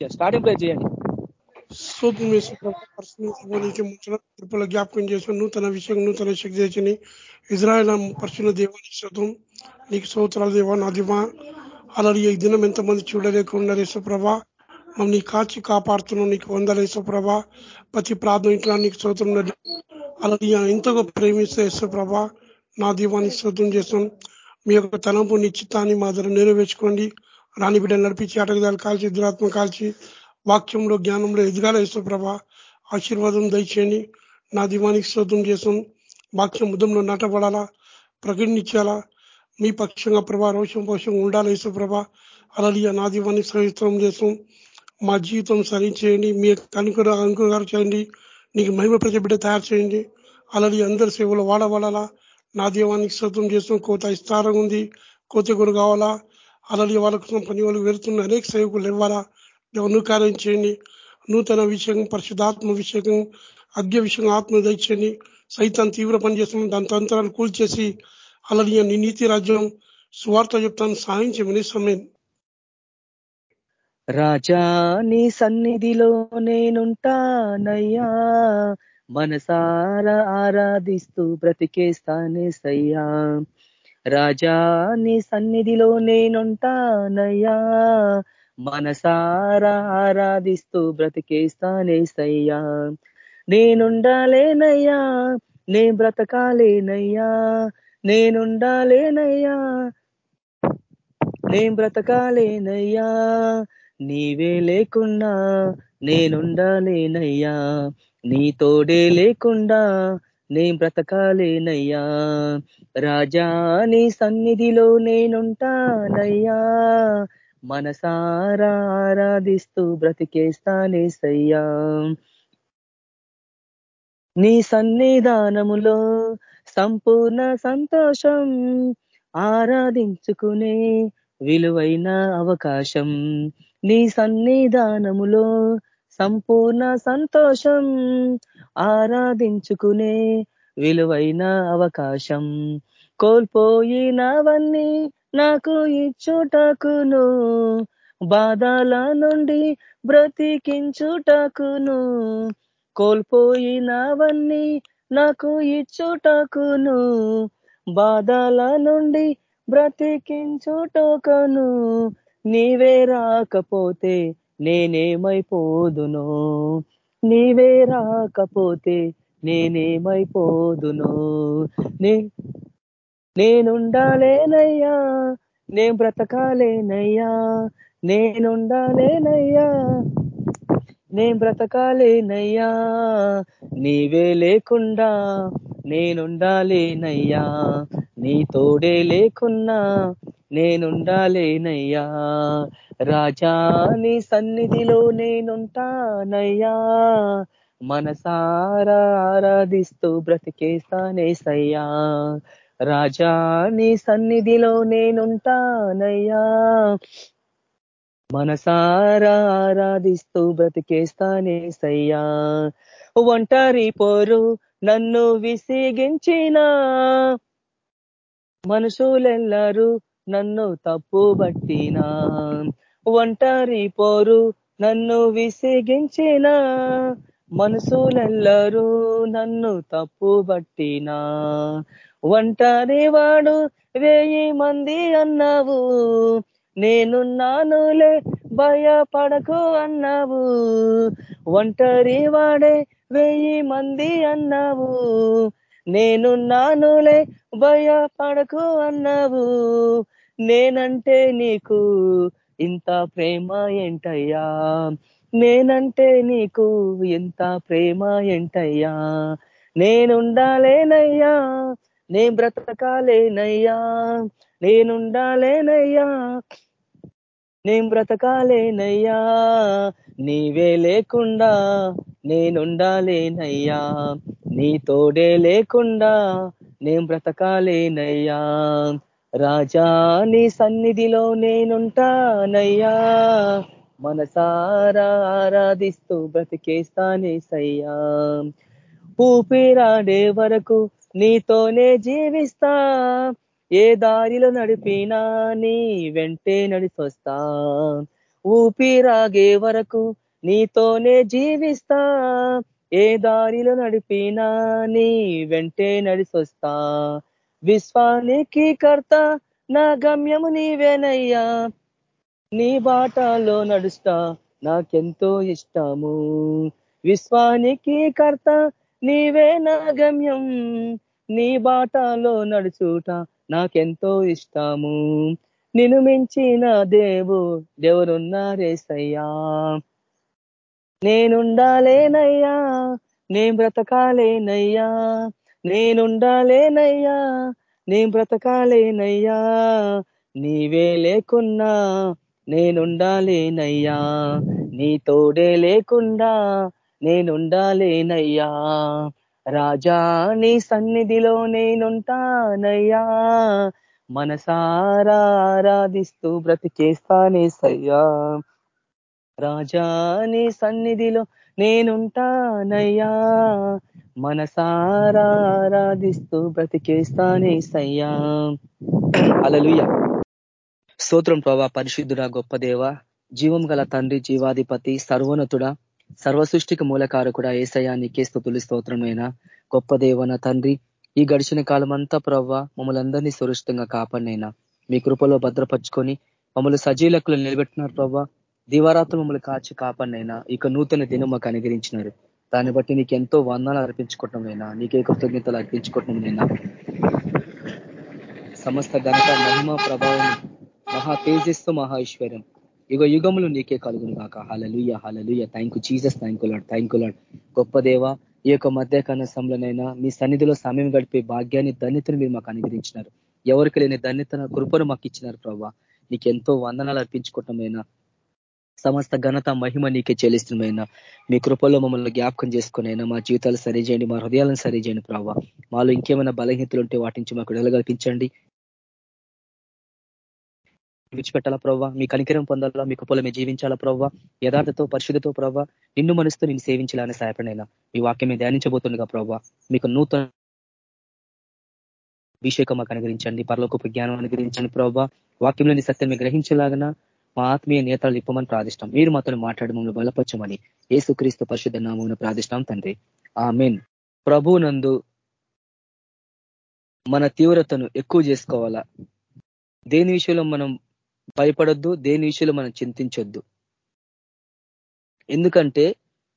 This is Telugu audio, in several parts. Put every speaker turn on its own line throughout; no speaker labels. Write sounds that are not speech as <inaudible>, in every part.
స్టార్టింగ్ ప్లే చేయండి
స్తోత్రం కృపల జ్ఞాపకం చేసిన నూతన విషయం నూతన శక్తి తెచ్చని ఇజ్రాయల్ పరిశుభ్ర దేవానికి శోతం నీకు సోత్రాల దేవా నా దివా. అలాగే ఈ దినం ఎంతమంది చూడలేకుండా యేసుప్రభ. మమ్మల్ని కాచి కాపాడుతున్నావు నీకు వందల యేసుప్రభ. ప్రతి ప్రార్థన ఇంట్లో నీకు స్తోత్రం అలాగే ఎంతగా ప్రేమిస్తే యేసుప్రభ నా దీవానికి శోతం చేస్తాం. మీ యొక్క తలంపు నిశ్చితాన్ని మా దగ్గర నెరవేర్చుకోండి. రాణి బిడ్డలు నడిపించి అటగదాలు కాల్చి దురాత్మ కాల్చి వాక్యంలో జ్ఞానంలో ఎదుగాల ప్రభ. ఆశీర్వాదం దయచేయండి. నా దీవానికి శ్రోతం చేసాం వాక్యం ముద్దంలో నటబడాలా? ప్రకటించాలా? మీ పక్షంగా ప్రభా రోషం పోషం ఉండాలి ప్రభ? అలలియ నా దీవానికి సహితం చేసాం మా జీవితం సరించేయండి. మీ కనుక అనుకుగారు చేయండి. నీకు మహిమ ప్రతి బిడ్డ తయారు చేయండి. అలాగే అందరి సేవలు వాడబడాలా? నా దీవానికి శ్రోతం చేస్తాం. కోత ఇస్తారం ఉంది. కోత గురు కావాలా అలాగే వాళ్ళ కోసం పని వాళ్ళు వెళ్తున్న అనేక సేవకులు ఇవ్వాలా? కార్యం చేయండి. నూతన విషయం పరిశుధాత్మ విషయం అగ్ని విషయం ఆత్మ దయచేయండి. సైతాన్ని తీవ్ర పని చేస్తున్నాం దాని తంత్రాలు కూల్చేసి అలాగే నీ నీతి రాజ్యం సువార్త చెప్తాను. సాయం చేయమని సమయం
రాజా నీ సన్నిధిలో నేనుంటానయ్యా. మనసారా ఆరాధిస్తూ బ్రతికేస్తానే సయ్యా రాజా నీ సన్నిధిలో నేనుంటానయ్యా. మనసారా ఆరాధిస్తూ బ్రతికేస్తానేసయ్యా నేనుండాలేనయ్యా నే బ్రతకాలేనయ్యా. నేనుండాలేనయ్యా నేను బ్రతకాలేనయ్యా. నీవే లేకున్నా నేనుండాలేనయ్యా. నీ తోడే లేకుండా నేను బ్రతకాలేనయ్యా. రాజా నీ సన్నిధిలో నేనుంటానయ్యా. మనసారా ఆరాధిస్తూ బ్రతికేస్తానేసయ్యా. నీ సన్నిధానములో సంపూర్ణ సంతోషం ఆరాధించుకునే విలువైన అవకాశం నీ సన్నిధానములో సంపూర్ణ సంతోషం ఆరాధించుకునే విలువైన అవకాశం. కోల్పోయినవన్నీ నాకు ఇచ్చుటకును బాధల నుండి బ్రతికించుటకును. కోల్పోయినవన్నీ నాకు ఇచ్చుటకును బాధల నుండి బ్రతికించుటకును. నీవే రాకపోతే నేనేమైపోదును? నీవే రాకపోతే నేనేమైపోదును? నే నేనుండాలేనయ్యా నేను బ్రతకాలేనయ్యా నేనుండాలేనయ్యా నేను బ్రతకాలేనయ్యా నీవే లేకుండా నేనుండాలేనయ్యా నీ తోడే లేకున్నా నేనుండాలేనయ్యా రాజాని సన్నిధిలో నేనుంటానయ్యా. మనసారా ఆరాధిస్తూ బ్రతికేస్తానేసయ్యా రాజా నీ సన్నిధిలో నేనుంటానయ్యా. మనసారా ఆరాధిస్తూ బ్రతికేస్తానేసయ్యా ఒంటరి పోరు నన్ను విసిగించిన. మనుషులెల్లరూ నన్ను తప్పు బట్టినా ఒంటరి పోరు నన్ను విసిగించిన మనసులెల్లరూ నన్ను తప్పు బట్టినా ఒంటరి వాడు వేయి మంది అన్నావు నేనున్నానులే భయపడకు అన్నావు. ఒంటరి వాడే వెయ్యి మంది అన్నావు నేనున్నానులే భయపడకు అన్నావు. నేనంటే నీకు ఇంత ప్రేమ ఏంటయ్యా? నేనంటే నీకు ఇంత ప్రేమ ఏంటయ్యా? నేనుండాలేనయ్యా నేను బ్రతకాలేనయ్యా నేనుండాలేనయ్యా నేను బ్రతకాలేనయ్యా నీవే లేకుండా నేనుండాలేనయ్యా నీ తోడే లేకుండా నేను బ్రతకాలేనయ్యా. రాజా నీ సన్నిధిలో నేనుంటానయ్యా. మనసారా ఆరాధిస్తూ బ్రతికేస్తానే సయ్యా. ఊపిరాడే వరకు నీతోనే జీవిస్తా. ఏ దారిలో నడిపినా నీ వెంటే నడిచొస్తా ఊపిరాగే వరకు నీతోనే జీవిస్తా. ఏ దారిలో నడిపినా నీ వెంటే నడిచొస్తా విశ్వానికి కర్త నా గమ్యము నీవేనయ్యా. నీ బాటలో నడుస్తా నాకెంతో ఇష్టము. విశ్వానికి కర్త నీవే నా గమ్యం. నీ బాటలో నడుచుట నాకెంతో ఇష్టము. నిన్ను మించిన దేవు దేవుడున్నారేసయ్యా నేనుండాలేనయ్యా. నేను బ్రతకాలేనయ్యా. నేనుండాలేనయ్యా నేను బ్రతకాలేనయ్యా నీవే లేకున్నా నేనుండాలేనయ్యా నీ తోడే లేకుండా నేనుండాలేనయ్యా. రాజా నీ సన్నిధిలో నేనుంటానయ్యా మనసారా ఆరాధిస్తూ బ్రతికేస్తానేసయ్యా. రాజా నీ సన్నిధిలో నేనుంటానయ్యా. మనసారాధిస్తూ బ్రతికేస్తానే సయ్యా. అలలుయ స్తోత్రం ప్రభా పరిశుద్ధుడా గొప్ప దేవ. జీవం గల తండ్రి జీవాధిపతి సర్వోన్నతుడ సర్వసృష్టికి మూలకారకుడ ఏసయా నీకే స్థుతులు స్తోత్రమైన. గొప్ప దేవన తండ్రి ఈ గడిచిన కాలం అంతా ప్రవ్వ మమ్మల్ని అందరినీ సురక్షితంగా కాపాడినైనా. మీ కృపలో భద్రపరుచుకొని మమ్మల్ని సజీలకులు నిలబెట్టినారు ప్రవ్వ దివారాత్రులు మమ్మల్ని కాచి కాపాడినైనా ఇక నూతన దినం మాకు అనుగ్రహించినారు. దాన్ని బట్టి నీకు ఎంతో వందనాలు అర్పించుకోవటమైనా నీకే కృతజ్ఞతలు అర్పించుకోవటమైనా సమస్త ఘనత మహిమ ప్రభావం మహా తేజస్సు మహా ఐశ్వర్యం. యుగ యుగములు నీకే కలుగును కాక hallelujah hallelujah thank you Jesus thank you lord thank you lord గొప్ప దేవ ఈ యొక్క మధ్య కనసంలోనైనా మీ సన్నిధిలో సమయం గడిపే భాగ్యాన్ని ధన్యతను మీరు మాకు అనుగ్రహించినారు. ఎవరికి లేని ధన్యతను కృపను మాకు ఇచ్చినారు ప్రభావ నీకు ఎంతో వందనాలు అర్పించుకోవటమైనా సమస్త ఘనత మహిమ నీకే చెల్లిస్తున్నమైనా మీ కృపల్లో మమ్మల్ని జ్ఞాపకం చేసుకునైనా మా జీవితాలు సరిచేయండి మా హృదయాలను సరిచేయండి ప్రభావ మాలో ఇంకేమైనా బలహీనతలు ఉంటే వాటి నుంచి మాకు విడుదల కల్పించండి. విడిచిపెట్టాలా ప్రవ్వా మీ కనికరం పొందాలా? మీ కృపలో మేము జీవించాలా ప్రవ్వా యథార్థతో పరిశుద్ధతో ప్రవ్వా నిన్ను మనసుతో నేను సేవించాలని సహాయపడినైనా. మీ వాక్యం మీద ధ్యానించబోతుండగా ప్రవ్వా మీకు నూతన అభిషేకం మాకు అనుగ్రహించండి పరలోకపు జ్ఞానం అనుగ్రహించండి ప్రవ్వా వాక్యంలోని సత్యం గ్రహించలాగన? మా ఆత్మీయ నేతలు ఇప్పమని ప్రార్థిష్టం మీరు మాతో మాట్లాడి మమ్మల్ని బలపరచమని ఏసుక్రీస్తు పరిశుద్ధ నామం ప్రార్థిష్టం తండ్రి. ఆ మెయిన్ ప్రభునందు మన తీవ్రతను ఎక్కువ చేసుకోవాలా? దేని విషయంలో మనం భయపడొద్దు దేని విషయంలో మనం చింతించొద్దు. ఎందుకంటే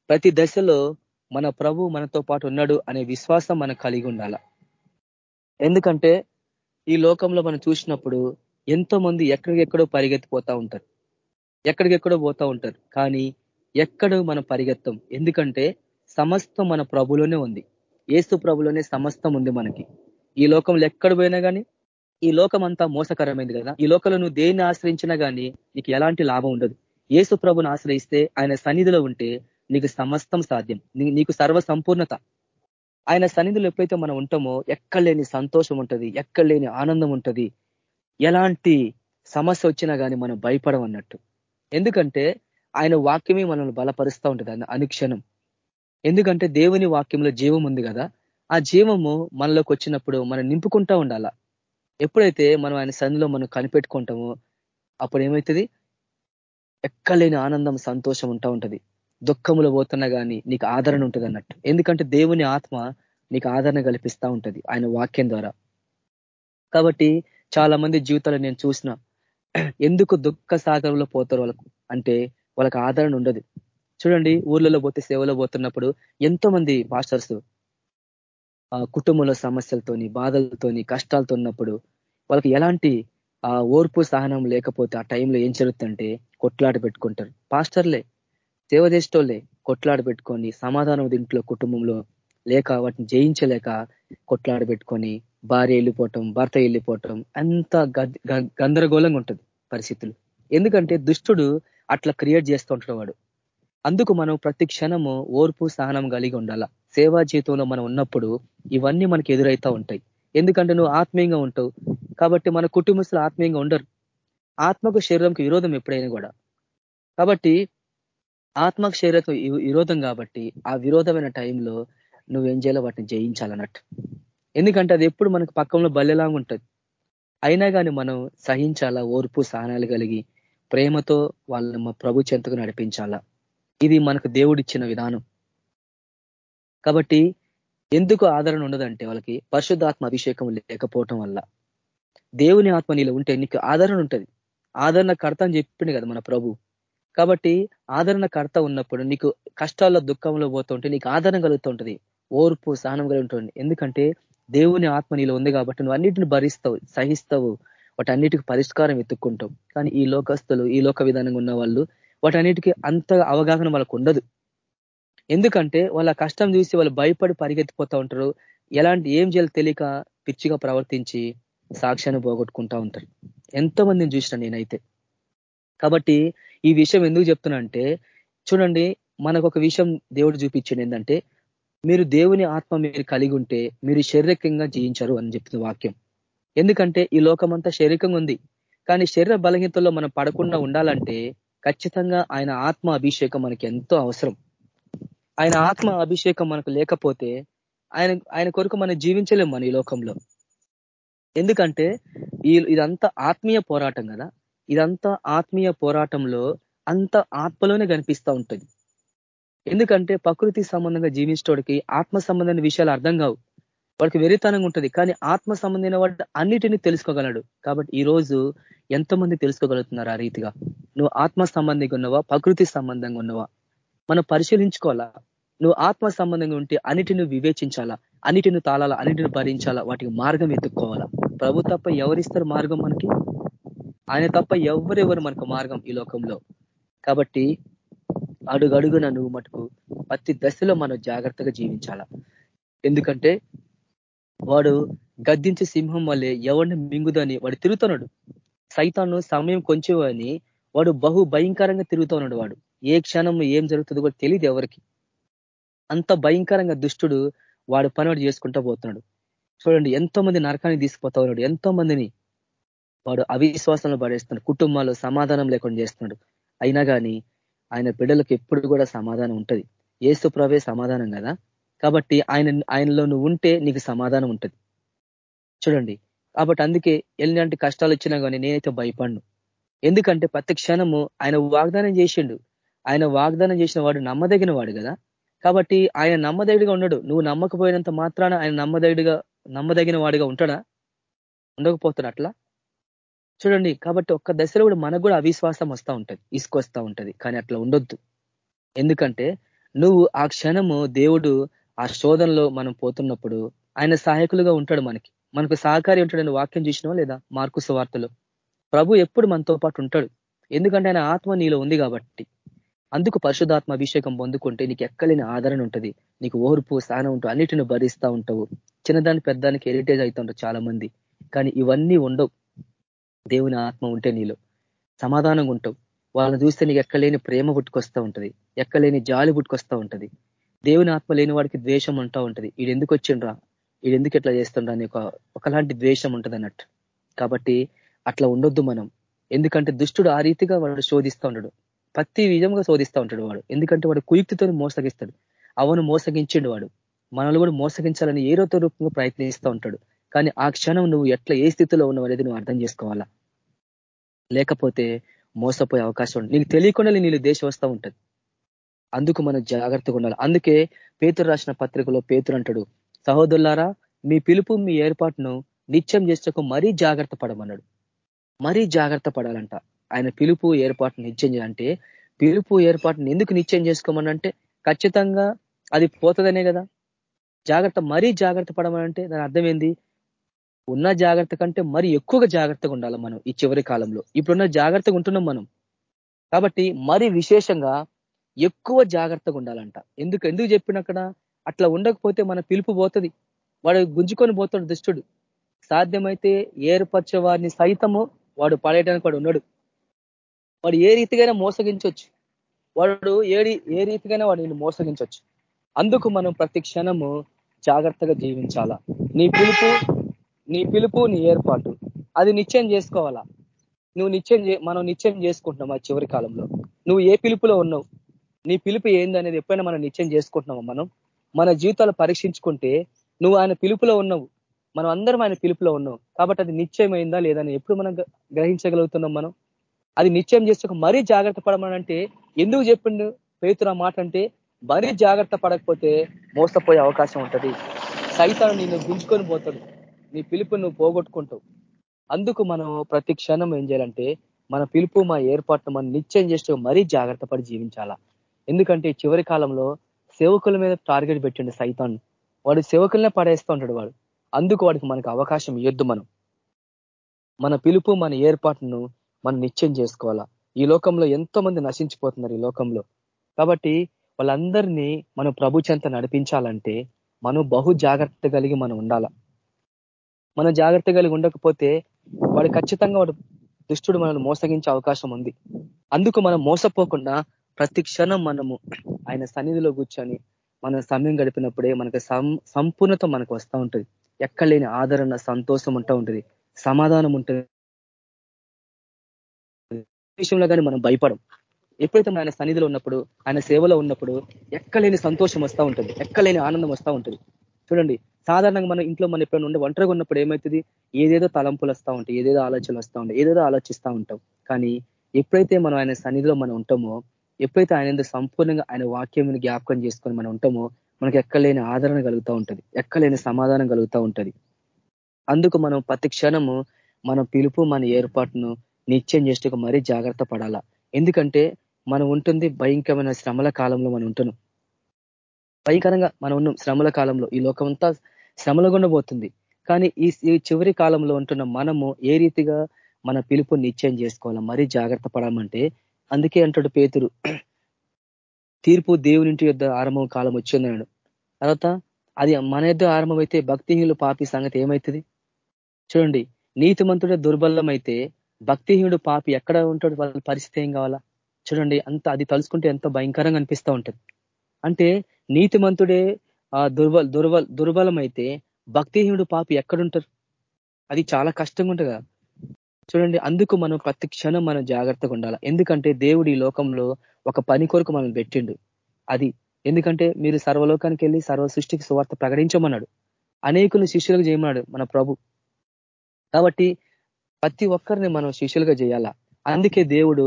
ప్రతి దశలో మన ప్రభు మనతో పాటు ఉన్నాడు అనే విశ్వాసం మనం కలిగి ఉండాల? ఎందుకంటే ఈ లోకంలో మనం చూసినప్పుడు ఎంతో మంది ఎక్కడికెక్కడో పరిగెత్తిపోతా ఉంటారు. ఎక్కడికెక్కడో పోతా ఉంటారు. కానీ ఎక్కడ మనం పరిగెత్తం. ఎందుకంటే సమస్తం మన ప్రభులోనే ఉంది. ఏసు ప్రభులోనే సమస్తం ఉంది మనకి. ఈ లోకంలో ఎక్కడ పోయినా కానీ ఈ లోకం అంతా మోసకరమైంది కదా. ఈ లోకంలో నువ్వు దేన్ని ఆశ్రయించినా కానీ నీకు ఎలాంటి లాభం ఉండదు. ఏసు ప్రభుని ఆశ్రయిస్తే ఆయన సన్నిధిలో ఉంటే నీకు సమస్తం సాధ్యం. నీకు సర్వ సంపూర్ణత ఆయన సన్నిధిలో ఎప్పుడైతే మనం ఉంటామో ఎక్కడలేని సంతోషం ఉంటుంది ఎక్కడలేని ఆనందం ఉంటుంది ఎలాంటి సమస్య వచ్చినా కానీ మనం భయపడం అన్నట్టు. ఎందుకంటే ఆయన వాక్యమే మనల్ని బలపరుస్తూ ఉంటుంది అనుక్షణం. ఎందుకంటే దేవుని వాక్యంలో జీవం ఉంది కదా ఆ జీవము మనలోకి వచ్చినప్పుడు మనం నింపుకుంటా ఉండాలా. ఎప్పుడైతే మనం ఆయన సన్నిలో మనం కనిపెట్టుకుంటామో అప్పుడు ఏమవుతుంది ఎక్కలేని ఆనందం సంతోషం ఉంటా ఉంటుంది. దుఃఖములు పోతున్నా కానీ నీకు ఆదరణ ఉంటుంది అన్నట్టు. ఎందుకంటే దేవుని ఆత్మ నీకు ఆదరణ కల్పిస్తూ ఉంటుంది ఆయన వాక్యం ద్వారా. కాబట్టి చాలా మంది జీవితాలు నేను చూసిన <clears throat> ఎందుకు దుఃఖ సాగరంలో పోతారు వాళ్ళకు? అంటే వాళ్ళకి ఆదరణ ఉండదు. చూడండి ఊర్లలో పోతే సేవలో పోతున్నప్పుడు ఎంతో మంది మాస్టర్స్ కుటుంబంలో సమస్యలతోని బాధలతోని కష్టాలతో ఉన్నప్పుడు వాళ్ళకి ఎలాంటి ఆ ఓర్పు సహనం లేకపోతే ఆ టైంలో ఏం జరుగుతుందంటే కొట్లాట పెట్టుకుంటారు. పాస్టర్లే సేవదేశంలోలే కొట్లాడ పెట్టుకొని సమాధానం ఇంట్లో కుటుంబంలో లేక వాటిని జయించలేక కొట్లాడ పెట్టుకొని భార్య వెళ్ళిపోవటం భర్త వెళ్ళిపోవటం అంత గందరగోళంగా ఉంటుంది పరిస్థితులు. ఎందుకంటే దుష్టుడు అట్లా క్రియేట్ చేస్తూ ఉంటాడు వాడు. అందుకు మనం ప్రతి క్షణము ఓర్పు సహనం కలిగి ఉండాల. సేవా జీవితంలో మనం ఉన్నప్పుడు ఇవన్నీ మనకి ఎదురైతా ఉంటాయి. ఎందుకంటే నువ్వు ఆత్మీయంగా ఉంటావు. కాబట్టి మన కుటుంబస్తులు ఆత్మీయంగా ఉండరు. ఆత్మకు శరీరంకు విరోధం ఎప్పుడైనా కూడా. కాబట్టి ఆత్మకు శరీరకు విరోధం కాబట్టి ఆ విరోధమైన టైంలో నువ్వేం చేయాలో వాటిని జయించాలన్నట్టు. ఎందుకంటే అది ఎప్పుడు మనకు పక్కంలో బల్లెలాగా ఉంటుంది. అయినా కానీ మనం సహించాలా ఓర్పు సహనాలు కలిగి ప్రేమతో వాళ్ళని మా ప్రభు చెంతకు నడిపించాలా? ఇది మనకు దేవుడిచ్చిన విధానం. కాబట్టి ఎందుకు ఆదరణ ఉండదంటే వాళ్ళకి పరిశుద్ధాత్మ అభిషేకం లేకపోవటం వల్ల. దేవుని ఆత్మ నీలో ఉంటే నీకు ఆదరణ ఉంటుంది. ఆదరణ కర్త అని చెప్పింది కదా మన ప్రభు. కాబట్టి ఆదరణ కర్త ఉన్నప్పుడు నీకు కష్టాల్లో దుఃఖంలో పోతుంటే నీకు ఆదరణ కలుగుతుంటుంది. ఓర్పు సహనం కలిగి ఉంటుంది ఎందుకంటే దేవుని ఆత్మ నీలో ఉంది కాబట్టి నువ్వు అన్నిటిని భరిస్తావు సహిస్తావు. వాటన్నిటికి పరిష్కారం ఎత్తుక్కుంటావు కానీ ఈ లోకస్తులు ఈ లోక విధానంగా ఉన్న వాళ్ళు వాటన్నిటికీ అంత అవగాహన వాళ్ళకు ఉండదు. ఎందుకంటే వాళ్ళ కష్టం చూసి వాళ్ళు భయపడి పరిగెత్తిపోతూ ఉంటారు. ఎలాంటి ఏం చేయాలి తెలియక పిచ్చిగా ప్రవర్తించి సాక్ష్యాన్ని పోగొట్టుకుంటా ఉంటారు. ఎంతమందిని చూసిన నేనైతే. కాబట్టి ఈ విషయం ఎందుకు చెప్తున్నా అంటే చూడండి మనకు ఒక విషయం దేవుడు చూపించింది ఏంటంటే మీరు దేవుని ఆత్మ మీరు కలిగి ఉంటే మీరు శారీరకంగా జీవించరు అని చెప్తుంది వాక్యం. ఎందుకంటే ఈ లోకమంతా శారీరకంగా ఉంది. కానీ శరీర బలహీనతలో మనం పడకుండా ఉండాలంటే ఖచ్చితంగా ఆయన ఆత్మ అభిషేకం మనకి ఎంతో అవసరం. ఆయన ఆత్మ అభిషేకం మనకు లేకపోతే ఆయన ఆయన కొరకు మనం జీవించలేము మన ఈ లోకంలో. ఎందుకంటే ఈ ఇదంతా ఆత్మీయ పోరాటం కదా. ఇదంతా ఆత్మీయ పోరాటంలో అంత ఆత్మలోనే కనిపిస్తూ ఉంటుంది. ఎందుకంటే ప్రకృతి సంబంధంగా జీవించడానికి ఆత్మ సంబంధమైన విషయాలు అర్థం కావు. వాడికి వెరితనంగా ఉంటుంది కానీ ఆత్మ సంబంధమైన వాడు అన్నిటినీ తెలుసుకోగలడు. కాబట్టి ఈ రోజు ఎంతమంది తెలుసుకోగలుగుతున్నారు ఆ రీతిగా? నువ్వు ఆత్మ సంబంధంగా ఉన్నవా ప్రకృతి సంబంధంగా ఉన్నవా? మనం పరిశీలించుకోవాలా? నువ్వు ఆత్మ సంబంధంగా ఉంటే అన్నిటిని వివేచించాలా? అన్నిటిని తాళాలా? అన్నిటిని భరించాలా? వాటికి మార్గం ఎత్తుక్కోవాలా ప్రభు తప్ప ఎవరిస్తారు మార్గం మనకి? ఆయన తప్ప ఎవరెవరు మనకు మార్గం ఈ లోకంలో? కాబట్టి అడుగడుగున నువ్వు మటుకు ప్రతి దశలో మనం జాగ్రత్తగా జీవించాల? ఎందుకంటే వాడు గద్దించే సింహం వల్లే ఎవరిని మింగుదని వాడు తిరుగుతున్నాడు. సైతాను సమయం కొంచెం అని వాడు బహు భయంకరంగా తిరుగుతున్నాడు వాడు. ఏ క్షణం ఏం జరుగుతుందో కూడా తెలియదు ఎవరికి. అంత భయంకరంగా దుష్టుడు వాడు పని వాడు చేసుకుంటూ పోతున్నాడు. చూడండి ఎంతో మంది నరకానికి తీసుకుపోతా ఉన్నాడు. ఎంతో మందిని వాడు అవిశ్వాసంలో పడేస్తున్నాడు. కుటుంబాల్లో సమాధానం లేకుండా చేస్తున్నాడు. అయినా కానీ ఆయన బిడ్డలకు ఎప్పుడు కూడా సమాధానం ఉంటుంది. ఏసు ప్రభే సమాధానం కదా? కాబట్టి ఆయన ఆయనలో నువ్వు ఉంటే నీకు సమాధానం ఉంటుంది. చూడండి. కాబట్టి అందుకే ఎలాంటి కష్టాలు వచ్చినా కానీ నేనైతే భయపడ్ను. ఎందుకంటే ప్రతి క్షణము ఆయన వాగ్దానం చేసిండు. ఆయన వాగ్దానం చేసిన వాడు నమ్మదగిన వాడు కదా? కాబట్టి ఆయన నమ్మదగిడిగా ఉండడు. నువ్వు నమ్మకపోయినంత మాత్రాన ఆయన నమ్మదగిడిగా నమ్మదగిన వాడిగా ఉంటాడా? ఉండకపోతాడు అట్లా? చూడండి కాబట్టి ఒక్క దశలో కూడా మనకు కూడా అవిశ్వాసం వస్తూ ఉంటుంది ఇసుకొస్తా ఉంటుంది కానీ అట్లా ఉండొద్దు. ఎందుకంటే నువ్వు ఆ క్షణము దేవుడు ఆ శోధనలో మనం పోతున్నప్పుడు ఆయన సహాయకులుగా ఉంటాడు మనకి. మనకు సహకారి ఉంటాడని వాక్యం చూసినావా లేదా? మార్కు వార్తలో ప్రభు ఎప్పుడు మనతో పాటు ఉంటాడు. ఎందుకంటే ఆయన ఆత్మ నీలో ఉంది కాబట్టి. అందుకు పరిశుధాత్మ అభిషేకం పొందుకుంటే నీకు ఎక్కలేని ఆదరణ ఉంటుంది నీకు ఓర్పు స్థానం ఉంటుంది అన్నిటిని భరిస్తూ ఉంటావు. చిన్నదాని పెద్దానికి హెరిటేజ్ అవుతుంటారు చాలా మంది కానీ ఇవన్నీ ఉండవు. దేవుని ఆత్మ ఉంటే నీలో సమాధానంగా ఉంటావు. వాళ్ళని చూస్తే నీకు ఎక్కలేని ప్రేమ పుట్టుకొస్తూ ఉంటుంది. ఎక్కలేని జాలి పుట్టుకొస్తూ ఉంటుంది. దేవుని ఆత్మ లేని వాడికి ద్వేషం ఉంటా ఉంటుంది. ఈడు ఎందుకు వచ్చిండ్రా? ఈడు ఎందుకు ఎట్లా చేస్తుండ్రా అని ఒకలాంటి ద్వేషం ఉంటుంది అన్నట్టు. కాబట్టి అట్లా ఉండొద్దు మనం. ఎందుకంటే దుష్టుడు ఆ రీతిగా వాడు శోధిస్తూ ఉంటాడు. ప్రతి విధంగా శోధిస్తూ ఉంటాడు వాడు. ఎందుకంటే వాడు కుయుక్తితో మోసగిస్తాడు. అవను మోసగించిండు వాడు. మనల్ని కూడా మోసగించాలని ఏరోతో రూపంగా ప్రయత్నిస్తూ ఉంటాడు. కానీ ఆ క్షణం నువ్వు ఎట్లా ఏ స్థితిలో ఉన్నావు అనేది నువ్వు అర్థం చేసుకోవాలా? లేకపోతే మోసపోయే అవకాశం ఉంది నీకు తెలియకుండా నీళ్ళు దేశం వస్తూ ఉంటుంది. అందుకు మనం జాగ్రత్తగా ఉండాలి. అందుకే పేతురు రాసిన పత్రికలో పేతురు అంటాడు సహోదరులారా మీ పిలుపు మీ ఏర్పాటును నిత్యం చేసేకు మరీ జాగ్రత్త పడమన్నాడు. మరీ జాగ్రత్త పడాలంట. ఆయన పిలుపు ఏర్పాటు నిత్యం చేయాలంటే పిలుపు ఏర్పాటును ఎందుకు నిత్యం చేసుకోమనంటే ఖచ్చితంగా అది పోతుందనే కదా. జాగ్రత్త మరీ జాగ్రత్త పడమనంటే దాని అర్థం ఏంది? ఉన్న జాగ్రత్త కంటే మరి ఎక్కువగా జాగ్రత్తగా ఉండాలి మనం ఈ చివరి కాలంలో. ఇప్పుడున్న జాగ్రత్తగా ఉంటున్నాం మనం. కాబట్టి మరి విశేషంగా ఎక్కువ జాగ్రత్తగా ఉండాలంట. ఎందుకు ఎందుకు చెప్పిన అక్కడ అట్లా ఉండకపోతే మన పిలుపు పోతుంది. వాడు గుంజుకొని పోతాడు దుష్టుడు. సాధ్యమైతే ఏర్పరిచే వారిని సైతము వాడు పడేయడానికి వాడు ఉన్నాడు. వాడు ఏ రీతిగానే మోసగించవచ్చు వాడు ఏడి ఏ రీతిగానే వాడు నేను మోసగించవచ్చు అందుకు మనం ప్రతి క్షణము జాగ్రత్తగా జీవించాలా. నీ పిలుపు నీ పిలుపు నీ ఏర్పాటు. అది నిశ్చయం చేసుకోవాలా? నువ్వు నిశ్చయం మనం నిశ్చయం చేసుకుంటున్నాం ఆ చివరి కాలంలో? నువ్వు ఏ పిలుపులో ఉన్నావు? నీ పిలుపు ఏందనేది ఎప్పుడైనా మనం నిశ్చయం చేసుకుంటున్నాము మనం? మన జీవితాలు పరీక్షించుకుంటే నువ్వు ఆయన పిలుపులో ఉన్నావు. మనం అందరం ఆయన పిలుపులో ఉన్నావు కాబట్టి అది నిశ్చయమైందా లేదని ఎప్పుడు మనం గ్రహించగలుగుతున్నాం మనం? అది నిశ్చయం చేసుకోక మరీ జాగ్రత్త పడమనంటే ఎందుకు చెప్పిండు పేతురు మాట అంటే మరీ జాగ్రత్త పడకపోతే మోసపోయే అవకాశం ఉంటుంది. సైతాన్ని నిన్ను గుంజుకొని పోతాడు. నీ పిలుపు నువ్వు పోగొట్టుకుంటావు. అందుకు మనం ప్రతి క్షణం ఏం చేయాలంటే మన పిలుపు మా ఏర్పాటును మనం నిశ్చయం చేస్తూ మరీ జాగ్రత్త పడి జీవించాలా. ఎందుకంటే చివరి కాలంలో సేవకుల మీద టార్గెట్ పెట్టిండు సైతాన్. వాడు సేవకులనే పడేస్తూ ఉంటాడు వాడు. అందుకు వాడికి మనకు అవకాశం ఇవ్వద్దు మనం. మన పిలుపు మన ఏర్పాటును మనం నిశ్చయం చేసుకోవాలా. ఈ లోకంలో ఎంతో మంది నశించిపోతున్నారు ఈ లోకంలో. కాబట్టి వాళ్ళందరినీ మనం ప్రభు చెంత నడిపించాలంటే మనం బహు జాగ్రత్త కలిగి మనం ఉండాలా. మనం జాగ్రత్త కలిగి ఉండకపోతే వాడు ఖచ్చితంగా వాడు దుష్టుడు మనల్ని మోసగించే అవకాశం ఉంది. అందుకు మనం మోసపోకుండా ప్రతి క్షణం మనము ఆయన సన్నిధిలో కూర్చొని మనం సమయం గడిపినప్పుడే మనకు సంపూర్ణత మనకు వస్తూ ఉంటుంది. ఎక్కలేని ఆదరణ సంతోషం ఉంటా ఉంటుంది. సమాధానం ఉంటుంది. విషయంలో కానీ మనం భయపడం. ఎప్పుడైతే ఆయన సన్నిధిలో ఉన్నప్పుడు ఆయన సేవలో ఉన్నప్పుడు ఎక్కలేని సంతోషం వస్తూ ఉంటుంది. ఎక్కలేని ఆనందం వస్తూ ఉంటుంది. చూడండి సాధారణంగా మనం ఇంట్లో మనం ఎప్పుడైనా ఉండే ఒంటరిగా ఉన్నప్పుడు ఏమవుతుంది ఏదేదో తలంపులు వస్తూ ఉంటాయి ఏదేదో ఆలోచనలు వస్తూ ఉంటాయి ఏదేదో ఆలోచిస్తూ ఉంటాం. కానీ ఎప్పుడైతే మనం ఆయన సన్నిధిలో మనం ఉంటామో ఎప్పుడైతే ఆయన సంపూర్ణంగా ఆయన వాక్యం జ్ఞాపకం చేసుకొని మనం ఉంటామో మనకి ఎక్కలేని ఆదరణ కలుగుతూ ఉంటుంది ఎక్కలేని సమాధానం కలుగుతూ ఉంటుంది. అందుకు మనం ప్రతి క్షణము మన పిలుపు మన ఏర్పాటును నిత్యం చేసేకు మరీ జాగ్రత్త పడాలా. ఎందుకంటే మనం ఉంటుంది భయంకరమైన శ్రమల కాలంలో మనం ఉంటున్నాం. భయంకరంగా మనం ఉన్నాం శ్రమల కాలంలో. ఈ లోకం అంతా శ్రమల గుండబోతుంది కానీ ఈ చివరి కాలంలో ఉంటున్న మనము ఏ రీతిగా మన పిలుపు నిశ్చయం చేసుకోవాలా? మరీ జాగ్రత్త పడమంటే అందుకే అంటాడు పేతురు. తీర్పు దేవునింటి యొద్ ఆరంభం కాలం వచ్చిందన్నాడు. తర్వాత అది మన యొద్ ఆరంభం అయితే భక్తిహీనులు పాపి సంగతి ఏమవుతుంది చూడండి నీతిమంతుడే దుర్బలమైతే భక్తిహీనుడు పాపి ఎక్కడ ఉంటాడు? వాళ్ళ పరిస్థితి ఏం కావాలా? చూడండి అంత అది తలుసుకుంటే ఎంతో భయంకరంగా అనిపిస్తూ ఉంటుంది. అంటే నీతిమంతుడే ఆ దుర్బల దుర్బల దుర్బలం అయితే భక్తిహీనుడు పాపి ఎక్కడుంటారు? అది చాలా కష్టంగా ఉంటుంది చూడండి అందుకు మనం ప్రతి క్షణం మనం జాగ్రత్తగా ఉండాలి. ఎందుకంటే దేవుడు ఈ లోకంలో ఒక పని కొరకు మనం పెట్టిండు. అది ఎందుకంటే మీరు సర్వలోకానికి వెళ్ళి సర్వ సృష్టికి సువార్త ప్రకటించమన్నాడు. అనేకులు శిష్యులకు చేయమన్నాడు మన ప్రభు. కాబట్టి ప్రతి ఒక్కరిని మనం శిష్యులుగా చేయాలా. అందుకే దేవుడు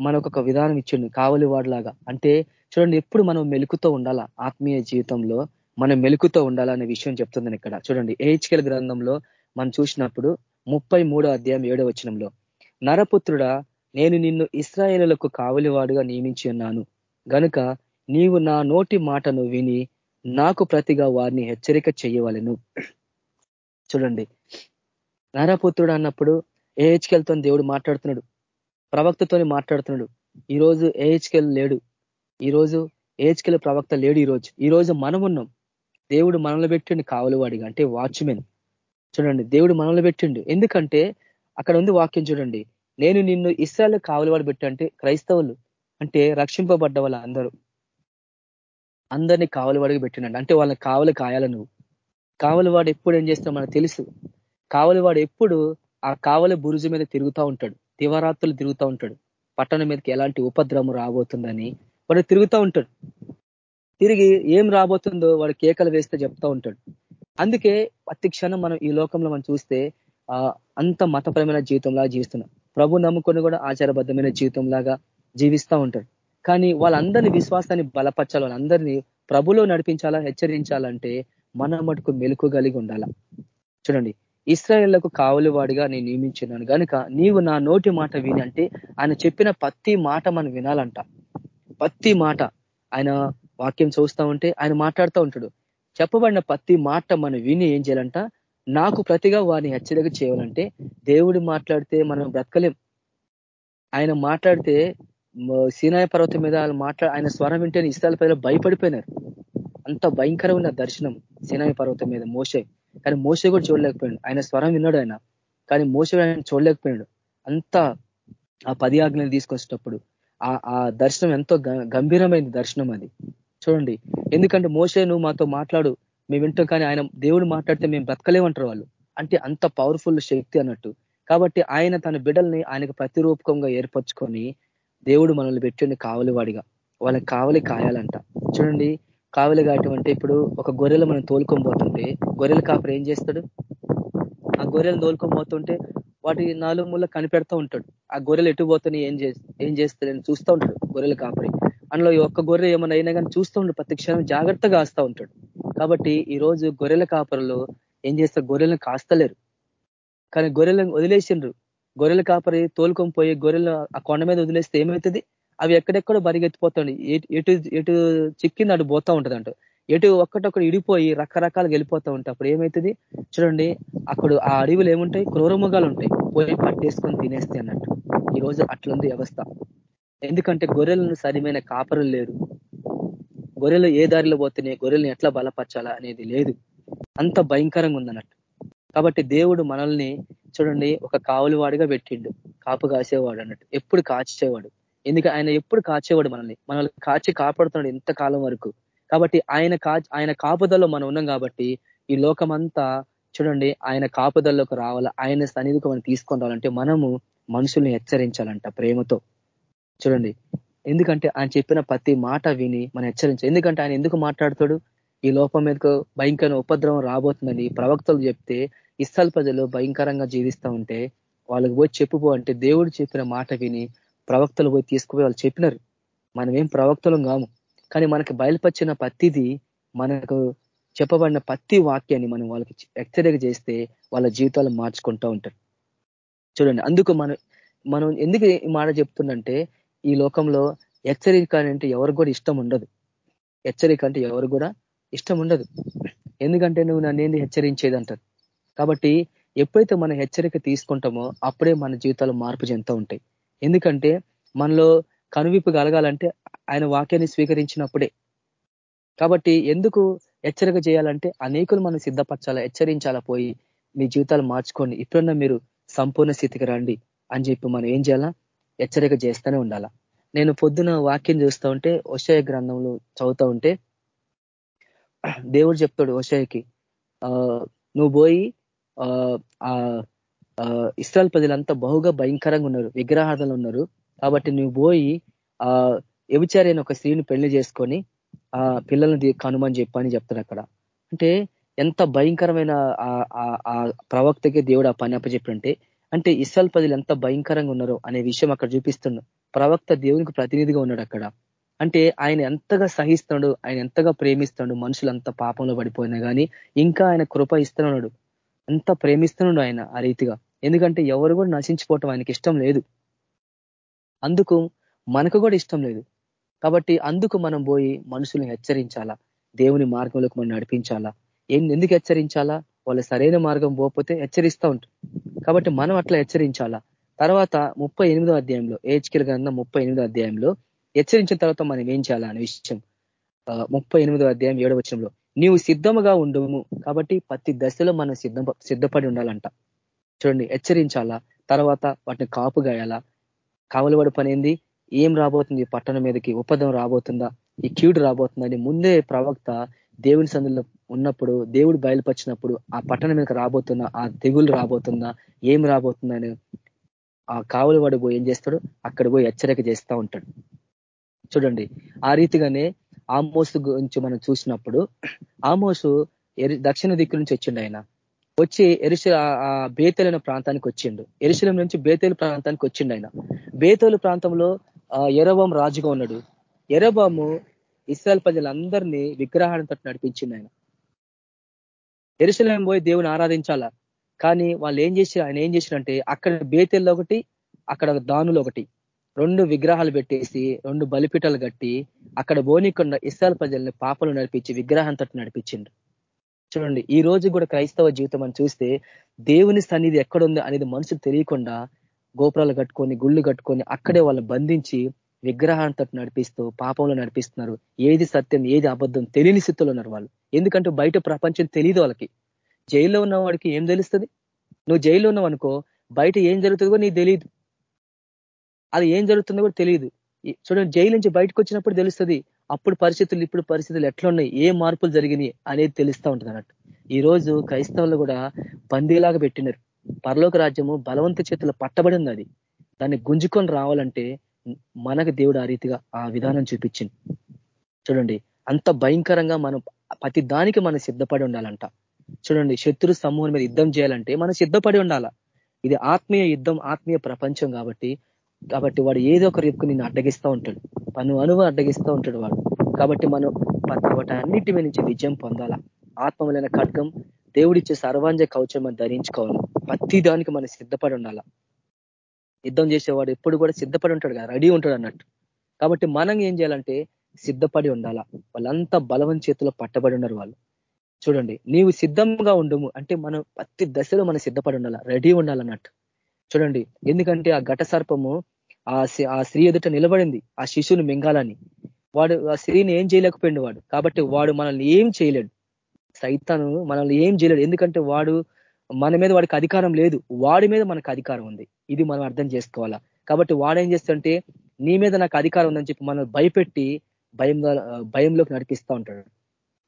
మనకు ఒక విధానం ఇచ్చిండు. కావలి వాడిలాగా. అంటే చూడండి ఎప్పుడు మనం మెలుకుతో ఉండాలా? ఆత్మీయ జీవితంలో మనం మెలుకుతో ఉండాలనే విషయం చెప్తుందని ఇక్కడ. చూడండి ఏహెచ్కెల్ గ్రంథంలో మనం చూసినప్పుడు ముప్పై మూడో అధ్యాయం ఏడో వచనంలో నరపుత్రుడా నేను నిన్ను ఇస్రాయేలులకు కావలివాడుగా నియమించి ఉన్నాను. గనుక నీవు నా నోటి మాటను విని నాకు ప్రతిగా వారిని హెచ్చరిక చేయవలను. చూడండి నరపుత్రుడు అన్నప్పుడు ఏహెచ్కెల్తో దేవుడు మాట్లాడుతున్నాడు ప్రవక్తతోని మాట్లాడుతున్నాడు. ఈరోజు ఏహెచ్కెల్ లేడు. ఈరోజు ఏహెచ్కెల్ ప్రవక్త లేడు ఈరోజు. ఈరోజు మనం ఉన్నాం దేవుడు మనలో పెట్టిండు కావలివాడిగా అంటే వాచ్మెన్ చూడండి దేవుడు మనలో పెట్టిండు. ఎందుకంటే అక్కడ ఉంది వాక్యం చూడండి. నేను నిన్ను ఇస్రాయల్ కావలివాడు పెట్టంటే క్రైస్తవులు అంటే రక్షింపబడ్డ వాళ్ళ అందరూ అందరినీ కావలివాడికి పెట్టినండి అంటే వాళ్ళని కావలి కాయాల నువ్వు. కావలివాడు ఎప్పుడు ఏం చేస్తావు మనకు తెలుసు. కావలివాడు ఎప్పుడు ఆ కావలి బురుజు మీద తిరుగుతూ ఉంటాడు. దివరాత్రులు తిరుగుతూ ఉంటాడు. పట్టణం మీదకి ఎలాంటి ఉపద్రవం రాబోతుందని వాడు తిరుగుతూ ఉంటాడు. తిరిగి ఏం రాబోతుందో వాడు కేకలు వేస్తే చెప్తా ఉంటాడు. అందుకే ప్రతి క్షణం మనం ఈ లోకంలో మనం చూస్తే అంత మతపరమైన జీవితంలాగా జీవిస్తున్నాం. ప్రభు నమ్ముకొని కూడా ఆచారబద్ధమైన జీవితంలాగా జీవిస్తూ ఉంటాడు. కానీ వాళ్ళందరినీ విశ్వాసాన్ని బలపరచాలి వాళ్ళందరినీ ప్రభులో నడిపించాలా హెచ్చరించాలంటే మన మటుకు మెలుకు కలిగి ఉండాల. చూడండి ఇస్రాయేళ్ళకు కావలి వాడిగా నేను నియమించినాను. కనుక నీవు నా నోటి మాట విని అంటే ఆయన చెప్పిన ప్రతి మాట మనం వినాలంట. ప్రతి మాట. ఆయన వాక్యం చూస్తూ ఉంటే ఆయన మాట్లాడుతూ ఉంటాడు. చెప్పబడిన ప్రతి మాట మనం విని ఏం చేయాలంట? నాకు ప్రతిగా వారిని హెచ్చరిక చేయాలంటే దేవుడు మాట్లాడితే మనం బ్రతకలేం. ఆయన మాట్లాడితే సీనాయ పర్వతం మీద మాట్లా ఆయన స్వరం వింటే ఇస్రాయల్ ప్రజలు భయపడిపోయినారు. అంత భయంకరమైన దర్శనం సీనాయ పర్వతం మీద మోసే కానీ మోసే కూడా చూడలేకపోయాడు. ఆయన స్వరం విన్నాడు ఆయన. కానీ మోస ఆయన చూడలేకపోయాడు. అంత ఆ పది ఆజ్ఞలు తీసుకొచ్చేటప్పుడు ఆ దర్శనం ఎంతో గంభీరమైన దర్శనం అది. చూడండి. ఎందుకంటే మోసే నువ్వు మాతో మాట్లాడు మేము వింటాం కానీ ఆయన దేవుడు మాట్లాడితే మేము బ్రతకలేమంటారు వాళ్ళు. అంటే అంత పవర్ఫుల్ శక్తి అన్నట్టు. కాబట్టి ఆయన తన బిడ్డల్ని ఆయనకు ప్రతిరూపకంగా ఏర్పరచుకొని దేవుడు మనల్ని పెట్టిండి కావలివాడిగా. వాళ్ళకి కావలి కాయాలంట. చూడండి. కావలి కాయటం అంటే ఇప్పుడు ఒక గొర్రెలు మనం తోలుకొని పోతుంటే గొర్రెల కాపరి ఏం చేస్తాడు? ఆ గొర్రెలు తోలుకొని పోతుంటే వాటి నాలుగు మూల కనిపెడతా ఉంటాడు. ఆ గొర్రెలు ఎటు పోతున్నాయి ఏం ఏం చేస్తారని చూస్తూ ఉంటాడు గొర్రెలు కాపరి. అందులో ఒక్క గొర్రె ఏమైనా అయినా కానీ చూస్తూ ఉంటాడు ప్రతి క్షణం జాగ్రత్తగా ఆస్తూ ఉంటాడు. కాబట్టి ఈ రోజు గొర్రెల కాపరులు ఏం చేస్తారు? గొర్రెలను కాస్తలేరు. కానీ గొర్రెలను వదిలేసిండ్రు. గొర్రెల కాపరి తోలుకొని పోయి గొర్రెలు ఆ కొండ మీద వదిలేస్తే ఏమవుతుంది? అవి ఎక్కడెక్కడో బరిగెత్తిపోతాడు ఎటు ఎటు చిక్కింది అటు పోతా ఉంటుంది ఎటు ఒక్కటొక్కడు ఇడిపోయి రకరకాలుగా వెళ్ళిపోతూ ఉంటాయి అప్పుడు ఏమవుతుంది చూడండి అక్కడ ఆ అడవిలు ఏముంటాయి? క్రూరముగాలు ఉంటాయి. పోయి పట్టేసుకొని తినేస్తే అన్నట్టు. ఈ రోజు అట్లుంది వ్యవస్థ. ఎందుకంటే గొర్రెలను సరిమైన కాపరులు లేరు. గొర్రెలు ఏ దారిలో పోతున్నాయి? గొర్రెలను ఎట్లా బలపరచాలా అనేది లేదు. అంత భయంకరంగా ఉందన్నట్టు కాబట్టి దేవుడు మనల్ని చూడండి ఒక కావులవాడిగా పెట్టిండు. కాపు కాసేవాడు అన్నట్టు. ఎప్పుడు కాచేవాడు. ఎందుకు? ఆయన ఎప్పుడు కాచేవాడు మనల్ని. మనల్ని కాచి కాపాడుతున్నాడు ఎంత కాలం వరకు. కాబట్టి ఆయన కా ఆయన కాపుదల్లో మనం ఉన్నాం కాబట్టి ఈ లోకమంతా చూడండి ఆయన కాపుదల్లోకి రావాలా ఆయన సన్నిధికి మనం తీసుకొని రావాలంటే మనము మనుషుల్ని హెచ్చరించాలంట ప్రేమతో. చూడండి ఎందుకంటే ఆయన చెప్పిన ప్రతి మాట విని మనం హెచ్చరించాలి ఎందుకంటే ఆయన ఎందుకు మాట్లాడతాడు? ఈ లోపం మీదకు భయంకర ఉపద్రవం రాబోతుందని ప్రవక్తలు చెప్తే ఇస్సల్ ప్రజలు భయంకరంగా జీవిస్తూ ఉంటే వాళ్ళకి పోయి చెప్పుపో అంటే దేవుడు చెప్పిన మాట విని ప్రవక్తలు పోయి తీసుకుపోయి వాళ్ళు చెప్పినారు. మనమేం ప్రవక్తలం కాము. కానీ మనకి బయలుపరిచిన పత్తిది మనకు చెప్పబడిన ప్రతి వాక్యాన్ని మనం వాళ్ళకి హెచ్చరిక చేస్తే వాళ్ళ జీవితాలు మార్చుకుంటూ ఉంటారు. చూడండి అందుకు మనం మనం ఎందుకు ఈ మాట చెప్తుందంటే ఈ లోకంలో హెచ్చరిక అంటే ఎవరు కూడా ఇష్టం ఉండదు. హెచ్చరిక అంటే ఎవరు కూడా ఇష్టం ఉండదు. ఎందుకంటే నువ్వు నన్నేంది హెచ్చరించేది అంటారు. కాబట్టి ఎప్పుడైతే మనం హెచ్చరిక తీసుకుంటామో అప్పుడే మన జీవితాలు మార్పు చెందుతూ ఉంటాయి. ఎందుకంటే మనలో కనువిప్పు కలగాలంటే ఆయన వాక్యాన్ని స్వీకరించినప్పుడే. కాబట్టి ఎందుకు హెచ్చరిక చేయాలంటే అనేకులు మనం సిద్ధపరచాలా హెచ్చరించాలా పోయి మీ జీవితాలు మార్చుకోండి ఇప్పుడున్న మీరు సంపూర్ణ స్థితికి రండి అని చెప్పి మనం ఏం చేయాలా? హెచ్చరిక చేస్తూనే ఉండాలా? నేను పొద్దున వాక్యం చూస్తూ ఉంటే వషయ గ్రంథంలో చదువుతూ ఉంటే దేవుడు చెప్తాడు వషయకి నువ్వు పోయి ఆ ఇస్రాయల్ ప్రజలంతా బహుగా భయంకరంగా ఉన్నారు విగ్రహార్థాలు ఉన్నారు. కాబట్టి నువ్వు పోయి ఆ ఒక స్త్రీని పెళ్ళి చేసుకొని ఆ పిల్లల్ని కనుమని చెప్పని చెప్తాడు అక్కడ. అంటే ఎంత భయంకరమైన ఆ ప్రవక్తకి దేవుడు ఆ పని అప్పచెప్పంటే అంటే ఇసల్ పదులు ఎంత భయంకరంగా ఉన్నారో అనే విషయం అక్కడ చూపిస్తున్నాడు ప్రవక్త దేవునికి ప్రతినిధిగా ఉన్నాడు అక్కడ. అంటే ఆయన ఎంతగా సహిస్తున్నాడు ఆయన ఎంతగా ప్రేమిస్తున్నాడు మనుషులు అంత పాపంలో పడిపోయినా కానీ ఇంకా ఆయన కృప ఇస్తున్నాడు. ఎంత ప్రేమిస్తున్నాడు ఆయన ఆ రీతిగా. ఎందుకంటే ఎవరు కూడా నశించిపోవటం ఆయనకి ఇష్టం లేదు. అందుకు మనకు కూడా ఇష్టం లేదు. కాబట్టి అందుకు మనం పోయి మనుషుల్ని హెచ్చరించాలా? దేవుని మార్గంలోకి మనం నడిపించాలా? ఏం ఎందుకు హెచ్చరించాలా? వాళ్ళు సరైన మార్గం పోకపోతే హెచ్చరిస్తూ ఉంటారు. కాబట్టి మనం అట్లా హెచ్చరించాలా? తర్వాత ముప్పై ఎనిమిదో అధ్యాయంలో ఏహెచ్కెల్ గ్రంథం ముప్పై ఎనిమిదో అధ్యాయంలో హెచ్చరించిన తర్వాత మనం ఏం చేయాలా అనే విషయం. ముప్పై ఎనిమిదో అధ్యాయం ఏడవ వచ్చంలో నీవు సిద్ధముగా ఉండము కాబట్టి ప్రతి దశలో మనం సిద్ధ సిద్ధపడి ఉండాలంట. చూడండి హెచ్చరించాలా? తర్వాత వాటిని కాపు గాయాలా కావలబడి పని ఏం రాబోతుంది? పట్టణం మీదకి ఉపదం రాబోతుందా? ఈ క్యూడు రాబోతుందని ముందే ప్రవక్త దేవుని సందులో ఉన్నప్పుడు దేవుడు బయలుపరిచినప్పుడు ఆ పట్టణం మీదకి రాబోతున్నా ఆ తెగులు రాబోతుందా? ఏం రాబోతుందని ఆ కావలి వాడు పోయి ఏం చేస్తాడు? అక్కడ పోయి హెచ్చరిక చేస్తూ ఉంటాడు. చూడండి ఆ రీతిగానే ఆమోసు గురించి మనం చూసినప్పుడు ఆమోసు దక్షిణ దిక్కు నుంచి వచ్చిండు ఆయన. వచ్చి ఎరుశ బేతలైన ప్రాంతానికి వచ్చిండు. ఎరుశలం నుంచి బేతేలు ప్రాంతానికి వచ్చిండు ఆయన. బేతేలు ప్రాంతంలో ఎరబాం రాజుగా ఉన్నాడు. ఎరవము ఇస్రాయల్ ప్రజలందరినీ విగ్రహాన్ని నడిపించింది ఆయన. ఎరుసలేం పోయి దేవుని ఆరాధించాలా? కానీ వాళ్ళు ఏం చేసి ఆయన ఏం చేసినంటే అక్కడ బేతెల్లో ఒకటి అక్కడ దానులు ఒకటి రెండు విగ్రహాలు పెట్టేసి రెండు బలిపీటలు కట్టి అక్కడ బోనికొండ ఇస్రాయల్ ప్రజల్ని పాపలు నడిపించి విగ్రహం తట్టు నడిపించిండ్రు. చూడండి ఈ రోజు కూడా క్రైస్తవ జీవితం అని చూస్తే దేవుని సన్నిధి ఎక్కడుంది అనేది మనుషులు తెలియకుండా గోపురాలు కట్టుకొని గుళ్ళు కట్టుకొని అక్కడే వాళ్ళు బంధించి విగ్రహాంతో నడిపిస్తూ పాపంలో నడిపిస్తున్నారు. ఏది సత్యం ఏది అబద్ధం తెలియని స్థితిలో ఉన్నారు వాళ్ళు. ఎందుకంటే బయట ప్రపంచం తెలియదు వాళ్ళకి. జైల్లో ఉన్న వాడికి ఏం తెలుస్తుంది? నువ్వు జైల్లో ఉన్నావు అనుకో బయట ఏం జరుగుతుందో నీకు తెలియదు. అది ఏం జరుగుతుందో కూడా తెలియదు. చూడండి జైలు నుంచి బయటకు వచ్చినప్పుడు తెలుస్తుంది అప్పుడు పరిస్థితులు ఇప్పుడు పరిస్థితులు ఎట్లున్నాయి ఏ మార్పులు జరిగినాయి అనేది తెలుస్తూ ఉంటుంది అన్నట్టు ఈ రోజు క్రైస్తవులు కూడా బందీలాగా పెట్టినారు. పరలోక రాజ్యము బలవంత చేతులు పట్టబడి ఉన్నది. అది దాన్ని గుంజుకొని రావాలంటే మనకు దేవుడు ఆ రీతిగా ఆ విధానం చూపించింది. చూడండి అంత భయంకరంగా మనం ప్రతి దానికి మనం సిద్ధపడి ఉండాలంట. చూడండి శత్రు సమూహం మీద యుద్ధం చేయాలంటే మనం సిద్ధపడి ఉండాలా. ఇది ఆత్మీయ యుద్ధం ఆత్మీయ ప్రపంచం కాబట్టి కాబట్టి వాడు ఏదో ఒక రేపుకు నిన్ను అడ్డగిస్తూ ఉంటాడు. పను అనువు అడ్డగిస్తూ ఉంటాడు వాడు. కాబట్టి మనం వాటి అన్నిటి మీద నుంచి విజయం పొందాలా. ఆత్మలైన ఖడ్గం దేవుడిచ్చే సర్వాంజ కవచం మనం ధరించుకోవాలి. ప్రతి దానికి మనం సిద్ధపడి ఉండాలా? యుద్ధం చేసేవాడు ఎప్పుడు కూడా సిద్ధపడి ఉంటాడు కదా రెడీ ఉంటాడు అన్నట్టు. కాబట్టి మనం ఏం చేయాలంటే సిద్ధపడి ఉండాలా? వాళ్ళంతా బలవం చేతిలో పట్టబడి ఉన్నారు వాళ్ళు. చూడండి నీవు సిద్ధంగా ఉండము అంటే మనం ప్రతి దశలో మనం సిద్ధపడి ఉండాలా? రెడీ ఉండాలన్నట్టు చూడండి ఎందుకంటే ఆ ఘట సర్పము ఆ స్త్రీ ఎదుట నిలబడింది ఆ శిశువుని మింగాలని. వాడు ఆ స్త్రీని ఏం చేయలేకపోయింది వాడు. కాబట్టి వాడు మనల్ని ఏం చేయలేడు. సైతాను మనల్ని ఏం చేయలేడు. ఎందుకంటే వాడు మన మీద వాడికి అధికారం లేదు. వాడి మీద మనకు అధికారం ఉంది. ఇది మనం అర్థం చేసుకోవాలా? కాబట్టి వాడేం చేస్తుంటే నీ మీద నాకు అధికారం ఉందని చెప్పి మనం భయపెట్టి భయం భయంలోకి నడిపిస్తూ ఉంటాడు.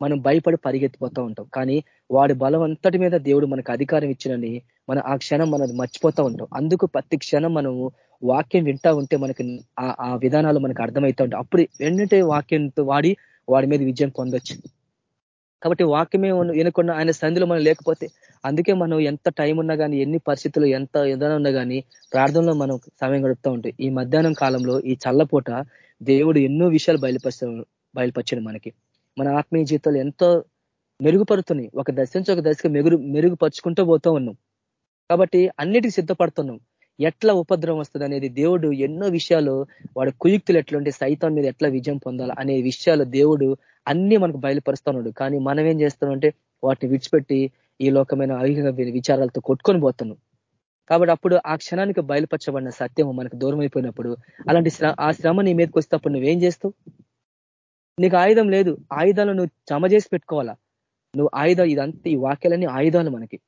మనం భయపడి పరిగెత్తిపోతూ ఉంటాం. కానీ వాడి బలం అంతటి మీద దేవుడు మనకు అధికారం ఇచ్చినని మనం ఆ క్షణం మనం మర్చిపోతూ ఉంటాం. అందుకు ప్రతి క్షణం మనము వాక్యం వింటా ఉంటే మనకి ఆ విధానాలు మనకు అర్థమవుతూ ఉంటాయి. అప్పుడు వెంటనే వాక్యంతో వాడి వాడి మీద విజయం పొందొచ్చు. కాబట్టి వాక్యమే వినకుండా ఆయన సంధిలో మనం లేకపోతే అందుకే మనం ఎంత టైం ఉన్నా కానీ ఎన్ని పరిస్థితులు ఎంత ఏదైనా ఉన్నా కానీ ప్రార్థనలో మనం సమయం గడుపుతూ ఉంటాయి ఈ మధ్యాహ్నం కాలంలో ఈ చల్లపూట దేవుడు ఎన్నో విషయాలు బయలుపరుచ బయలుపరిచాడు మనకి. మన ఆత్మీయ జీవితాలు ఎంతో మెరుగుపడుతున్నాయి ఒక దశ నుంచి ఒక దశకి మెరుగు మెరుగుపరుచుకుంటూ పోతూ ఉన్నాం. కాబట్టి అన్నిటికీ సిద్ధపడుతున్నాం. ఎట్లా ఉపద్రవం వస్తుంది అనేది దేవుడు ఎన్నో విషయాలు వాడు కుయుక్తులు ఎట్లుంటే సైతం మీద ఎట్లా విజయం పొందాలి అనే విషయాలు దేవుడు అన్ని మనకు బయలుపరుస్తున్నాడు కానీ మనం ఏం చేస్తున్నాం వాటిని విడిచిపెట్టి ఈ లోకమైన ఐహిక విచారాలతో కొట్టుకొని పోతున్నాం. కాబట్టి అప్పుడు ఆ క్షణానికి బయలుపరచబడిన సత్యం మనకు దూరం అయిపోయినప్పుడు అలాంటి ఆ శ్రమ నీ మీదకి వస్తేప్పుడు నువ్వేం చేస్తావు? నీకు ఆయుధం లేదు. ఆయుధాలు నువ్వు జమ చేసి పెట్టుకోవాలా? నువ్వు ఆయుధం ఇదంతా ఈ వాక్యాలన్నీ ఆయుధాలు మనకి.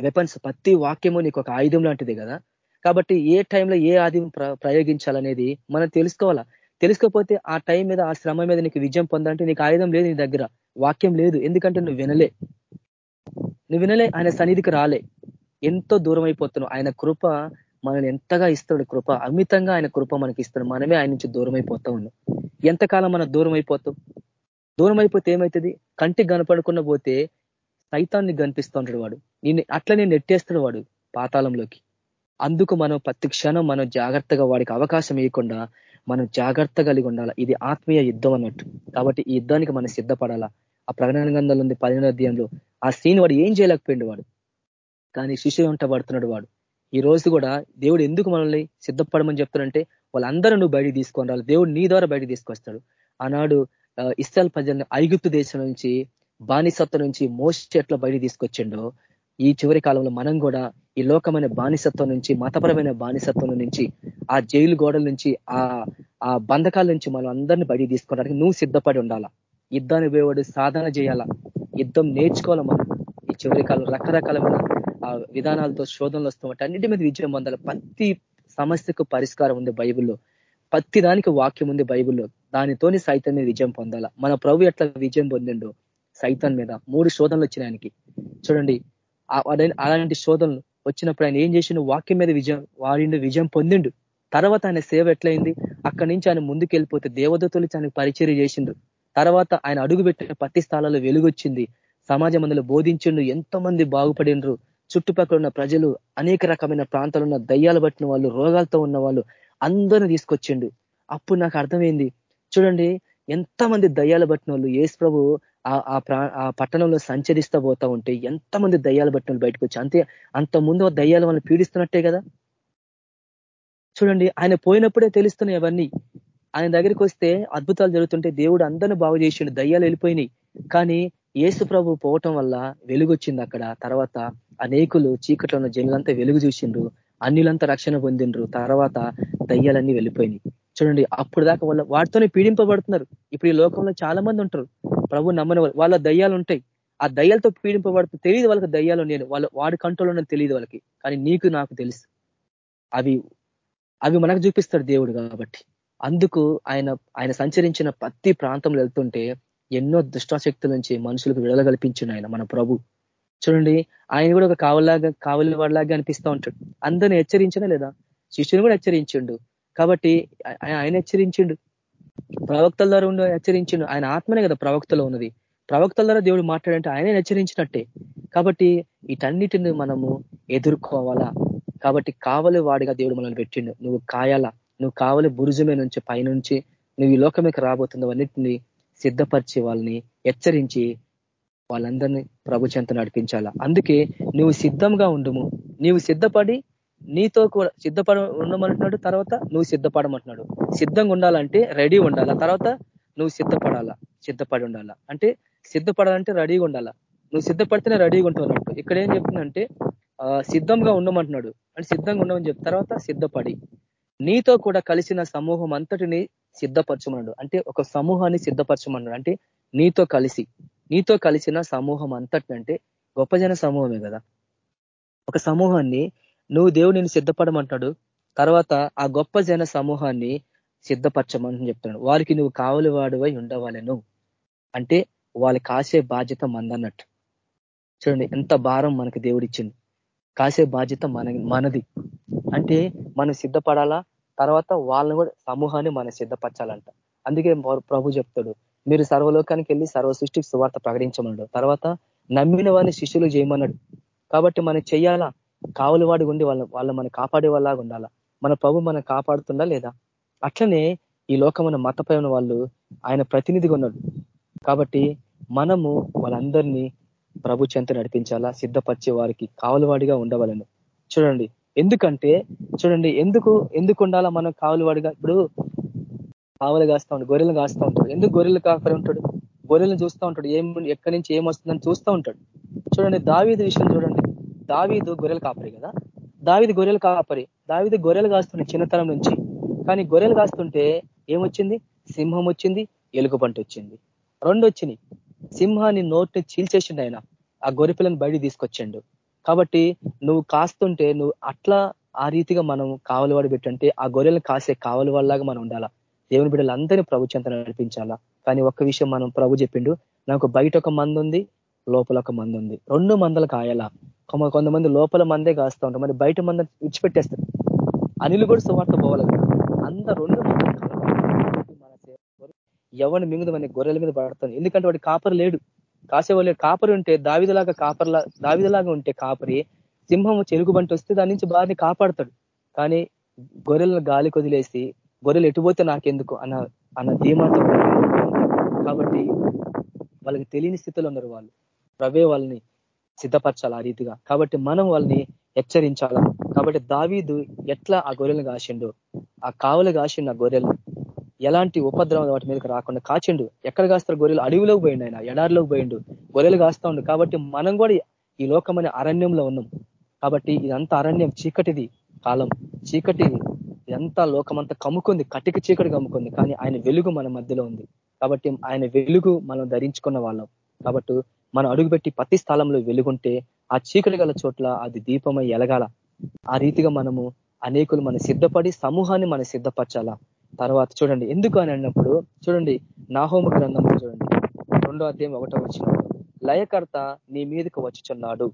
వెపన్స్ ప్రతి వాక్యము నీకు ఒక ఆయుధం లాంటిది కదా. కాబట్టి ఏ టైంలో ఏ ఆది ప్రయోగించాలనేది మనం తెలుసుకోవాలా? తెలుసుకోకపోతే ఆ టైం మీద ఆ శ్రమ మీద నీకు విజయం పొందాలంటే నీకు ఆయుధం లేదు నీ దగ్గర వాక్యం లేదు. ఎందుకంటే నువ్వు వినలే. నువ్వు వినలే ఆయన సన్నిధికి రాలే. ఎంతో దూరం అయిపోతున్నావు. ఆయన కృప మనల్ని ఎంతగా ఇస్తాడు కృప? అమితంగా ఆయన కృప మనకి ఇస్తాడు. మనమే ఆయన నుంచి దూరం అయిపోతా ఉన్నాం. ఎంతకాలం మనం దూరం అయిపోతాం? దూరం అయిపోతే ఏమవుతుంది కంటికి కనపడకుండా పోతే సైతాన్ని కనిపిస్తూ ఉంటాడు వాడు. నేను అట్లనే నెట్టేస్తాడు వాడు పాతాళంలోకి. అందుకు మనం ప్రతి క్షణం మనం జాగ్రత్తగా వాడికి అవకాశం ఇవ్వకుండా మనం జాగ్రత్త కలిగి ఉండాలి? ఇది ఆత్మీయ యుద్ధం అన్నట్టు. కాబట్టి ఈ యుద్ధానికి మనం సిద్ధపడాలా? ఆ ప్రకటన గంధంలో ఉంది పదిహేను అధ్యాయంలో ఆ సీన్ వాడు ఏం చేయలేకపోయింది వాడు? కానీ శిష్యులు ఉంట పడుతున్నాడు వాడు. ఈ రోజు కూడా దేవుడు ఎందుకు మనల్ని సిద్ధపడమని చెప్తాడంటే వాళ్ళందరూ నువ్వు బయటికి తీసుకొని రాలి దేవుడు నీ ద్వారా బయటికి తీసుకొస్తాడు. ఆనాడు ఇస్రాయల్ ప్రజల్ని ఐగుప్తు దేశం నుంచి బానిసత్వ నుంచి మోస్ట్ ఎట్లా బయటికి తీసుకొచ్చిండో ఈ చివరి కాలంలో మనం కూడా ఈ లోకమైన బానిసత్వం నుంచి మతపరమైన బానిసత్వం నుంచి ఆ జైలు గోడల నుంచి ఆ ఆ బంధకాల నుంచి మనం అందరినీ బయటికి తీసుకోవడానికి నువ్వు సిద్ధపడి ఉండాలా? యుద్ధాన్ని పోయేవాడు సాధన చేయాలా? యుద్ధం నేర్చుకోవాలి మనం? ఈ చివరి కాలం రకరకాలమైన విధానాలతో శోధనలు వస్తామంటే అన్నిటి మీద విజయం పొందాలి? ప్రతి సమస్యకు పరిష్కారం ఉంది బైబిల్లో. ప్రతి దానికి వాక్యం ఉంది బైబిల్లో. దానితోని సైతం మీద విజయం పొందాలా? మన ప్రభు ఎట్లా విజయం పొందిండు సైతం మీద మూడు శోధనలు వచ్చినాయి చూడండి అలాంటి శోధనలు వచ్చినప్పుడు ఆయన ఏం చేసిండు? వాక్యం మీద విజయం వాడిండు విజయం పొందిండు. తర్వాత ఆయన సేవ ఎట్లయింది? అక్కడి నుంచి ఆయన ముందుకు వెళ్ళిపోతే దేవదత్తులు ఆయన పరిచయం చేసిండు. తర్వాత ఆయన అడుగుపెట్టిన ప్రతి స్థలాల్లో వెలుగొచ్చింది. సమాజం అందులో బోధించిండు ఎంతో మంది బాగుపడినరు చుట్టుపక్కల ఉన్న ప్రజలు అనేక రకమైన ప్రాంతాలు ఉన్న దయ్యాలు పట్టిన వాళ్ళు రోగాలతో ఉన్న వాళ్ళు అందరిని తీసుకొచ్చిండు. అప్పుడు నాకు అర్థమైంది. చూడండి ఎంతమంది దయ్యాలు పట్టిన వాళ్ళు ఏసు ప్రభు ఆ పట్టణంలో సంచరిస్తూ పోతా ఉంటే ఎంతమంది దయ్యాలు పట్టిన బయటకు వచ్చి అంతే అంత ముందు దయ్యాలు వాళ్ళని పీడిస్తున్నట్టే కదా? చూడండి ఆయన పోయినప్పుడే తెలుస్తున్నాయి అవన్నీ ఆయన దగ్గరికి వస్తే అద్భుతాలు జరుగుతుంటే దేవుడు అందరిని బాగు చేసిండు దయ్యాలు వెళ్ళిపోయినాయి. కానీ ఏసు ప్రభు పోవటం వల్ల వెలుగు వచ్చింది అక్కడ. తర్వాత అనేకులు చీకట్లో ఉన్న జనులంతా వెలుగు చూసిండ్రు అన్నిలంతా రక్షణ పొందిండ్రు. తర్వాత దయ్యాలన్నీ వెళ్ళిపోయినాయి. చూడండి అప్పుడు దాకా వాళ్ళ వాటితోనే పీడింపబడుతున్నారు. ఇప్పుడు ఈ లోకంలో చాలా మంది ఉంటారు. ప్రభు నమ్మని వాళ్ళ. దయ్యాలు ఉంటాయి ఆ దయ్యాలతో పీడింపబడుతూ తెలియదు వాళ్ళకి దయ్యాలు నేను. వాళ్ళ వాడి కంట్రోల్ ఉన్నది తెలియదు వాళ్ళకి. కానీ నీకు నాకు తెలుసు. అవి అవి మనకు చూపిస్తాడు దేవుడు కాబట్టి. అందుకు ఆయన ఆయన సంచరించిన ప్రతి ప్రాంతంలో వెళ్తుంటే ఎన్నో దుష్టాశక్తుల నుంచి మనుషులకు విడుదల కల్పించిన ఆయన మన ప్రభు. చూడండి ఆయన కూడా ఒక కావలాగా కావలి వాడిలాగా అనిపిస్తూ ఉంటాడు. అందరిని హెచ్చరించినా లేదా శిష్యుని కూడా హెచ్చరించిండు. కాబట్టి ఆయన హెచ్చరించిండు. ప్రవక్తల ద్వారా ఉండి హెచ్చరించిండు ఆయన ఆత్మనే కదా ప్రవక్తలో ఉన్నది. ప్రవక్తల ద్వారా దేవుడు మాట్లాడంటే ఆయనే హెచ్చరించినట్టే. కాబట్టి వీటన్నిటిని మనము ఎదుర్కోవాలా? కాబట్టి కావలి వాడిగా దేవుడు మనల్ని పెట్టిండు. నువ్వు కాయాలా? నువ్వు కావలి బురుజమే నుంచి పైనుంచి నువ్వు ఈ లోకమికి రాబోతున్న అన్నింటినీ సిద్ధపరిచి వాళ్ళని హెచ్చరించి వాళ్ళందరినీ ప్రభు చెంత నడిపించాలా? అందుకే నువ్వు సిద్ధంగా ఉండుము. నీవు సిద్ధపడి నీతో కూడా సిద్ధపడ ఉండమంటున్నాడు తర్వాత నువ్వు సిద్ధపడమంటున్నాడు. సిద్ధంగా ఉండాలంటే రెడీ ఉండాలా? తర్వాత నువ్వు సిద్ధపడాలా? సిద్ధపడి ఉండాలా? అంటే సిద్ధపడాలంటే రెడీగా ఉండాలా? నువ్వు సిద్ధపడితేనే రెడీగా ఉంటున్నట్టు ఇక్కడ ఏం చెప్తుందంటే సిద్ధంగా ఉండమంటున్నాడు. అంటే సిద్ధంగా ఉండమని చెప్పిన తర్వాత సిద్ధపడి. నీతో కూడా కలిసిన సమూహం అంతటిని సిద్ధపరచమన్నాడు. అంటే ఒక సమూహాన్ని సిద్ధపరచమన్నాడు. అంటే నీతో కలిసి నీతో కలిసిన సమూహం అంతటి అంటే గొప్ప జన సమూహమే కదా. ఒక సమూహాన్ని నువ్వు దేవుడు నేను సిద్ధపడమంటాడు. తర్వాత ఆ గొప్ప జన సమూహాన్ని సిద్ధపరచమని చెప్తున్నాడు. వారికి నువ్వు కావలి వాడువై ఉండవాలను. అంటే వాళ్ళు కాసే బాధ్యత మందన్నట్టు చూడండి ఎంత భారం మనకి దేవుడిచ్చింది. కాసే బాధ్యత మన మనది. అంటే మనం సిద్ధపడాలా? తర్వాత వాళ్ళని కూడా సమూహాన్ని మనం సిద్ధపరచాలంట. అందుకే ప్రభు చెప్తాడు మీరు సర్వలోకానికి వెళ్ళి సర్వ సృష్టికి సువార్త ప్రకటించమన్నాడు. తర్వాత నమ్మిన వారిని శిష్యులు చేయమన్నాడు. కాబట్టి మనం చెయ్యాలా? కావులవాడి ఉండి వాళ్ళ వాళ్ళ మనం కాపాడే వాళ్ళగా ఉండాలా? మన ప్రభు మనం కాపాడుతుందా లేదా? అట్లనే ఈ లోకమైన మతపైన వాళ్ళు ఆయన ప్రతినిధిగా ఉన్నాడు కాబట్టి మనము వాళ్ళందరినీ ప్రభు చెంత నడిపించాలా? సిద్ధపరిచే వారికి కావలవాడిగా ఉండవాలను. చూడండి. ఎందుకంటే చూడండి. ఎందుకు ఎందుకు ఉండాలా మనం కావలవాడిగా? ఇప్పుడు కావలు కాస్తా ఉంటాడు గొర్రెలు కాస్తా ఉంటాడు. ఎందుకు గొర్రెలు కాపరి ఉంటాడు? గొర్రెలను చూస్తూ ఉంటాడు. ఏం ఎక్కడి నుంచి ఏమొస్తుందని చూస్తూ ఉంటాడు. చూడండి. దావీది విషయం చూడండి. దావీదు గొర్రెలు కాపరి కదా? దావిది గొర్రెలు కాపరి. దావిది గొర్రెలు కాస్తుండే చిన్నతనం నుంచి. కానీ గొర్రెలు కాస్తుంటే ఏమొచ్చింది? సింహం వచ్చింది ఎలుగు పంట వచ్చింది. రెండు వచ్చినాయి సింహాన్ని నోటిని చీల్చేసిండు ఆయన. ఆ గొర్రె పిల్లని బయట తీసుకొచ్చిండు. కాబట్టి నువ్వు కాస్తుంటే నువ్వు అట్లా ఆ రీతిగా మనం కావలివాడు పెట్టంటే ఆ గొర్రెలను కాసే కావలి వాళ్ళలాగా మనం ఉండాలా? దేవుని బిడ్డలందరినీ ప్రభు చెంత నడిపించాలా? కానీ ఒక్క విషయం మనం ప్రభు చెప్పిండు. నాకు బయట ఒక మంది ఉంది లోపల ఒక మంది ఉంది రెండు మందలు కాయాలా? కొంతమంది లోపల మందే కాస్తూ ఉంటారు. మరి బయట మంద విడిచిపెట్టేస్తారు. అనిలు కూడా సువార్త పోవాలి అంత రెండు ఎవరిని మింగుదమని గొర్రెల మీద పడతాను. ఎందుకంటే వాడి కాపర్ లేడు. కాసేవాళ్ళు కాపరి ఉంటే దావిదలాగా కాపర్లా దావిదలాగా ఉంటే కాపరి సింహం చెరుగుబంటి వస్తే దాని నుంచి బారిని కాపాడతాడు. కానీ గొర్రెలను గాలి కొదిలేసి గొర్రెలు ఎటుపోతే నాకెందుకు అన్న అన్న ధీమాతో కాబట్టి వాళ్ళకి తెలియని స్థితిలో ఉన్నారు వాళ్ళు. ప్రవే వాళ్ళని సిద్ధపరచాలి ఆ రీతిగా? కాబట్టి మనం వాళ్ళని హెచ్చరించాలా? కాబట్టి దావీదు ఎట్లా ఆ గొర్రెలను కాసిండు? ఆ కావలు కాసిండు ఆ గొర్రెలు ఎలాంటి ఉపద్రవం వాటి మీదకి రాకుండా కాచిండు? ఎక్కడ కాస్తారు గొర్రెలు? అడవిలోకి పోయిండు ఆయన ఎడారిలోకి పోయిండు. గొర్రెలు కాస్తా ఉండు. కాబట్టి మనం కూడా ఈ లోకమనే అరణ్యంలో ఉన్నాం. కాబట్టి ఇదంతా అరణ్యం చీకటిది కాలం. చీకటి ఎంత లోకమంతా కమ్ముకుంది. కటిక చీకటి కమ్ముకుంది. కానీ ఆయన వెలుగు మన మధ్యలో ఉంది. కాబట్టి ఆయన వెలుగు మనం ధరించుకున్న వాళ్ళం. కాబట్టి మనం అడుగుపెట్టి ప్రతి స్థలంలో వెలుగుంటే ఆ చీకటి గల చోట్ల అది దీపమై ఎలగాల. ఆ రీతిగా మనము అనేకులు మనం సిద్ధపడి సమూహాన్ని మనం సిద్ధపరచాలా. తర్వాత చూడండి ఎందుకు అని అన్నప్పుడు చూడండి నాహోమ గ్రంథంలో చూడండి. రెండో అధ్యాయం ఒకటో వచ్చిన లయకర్త నీ మీదకు వచ్చుచున్నాడు.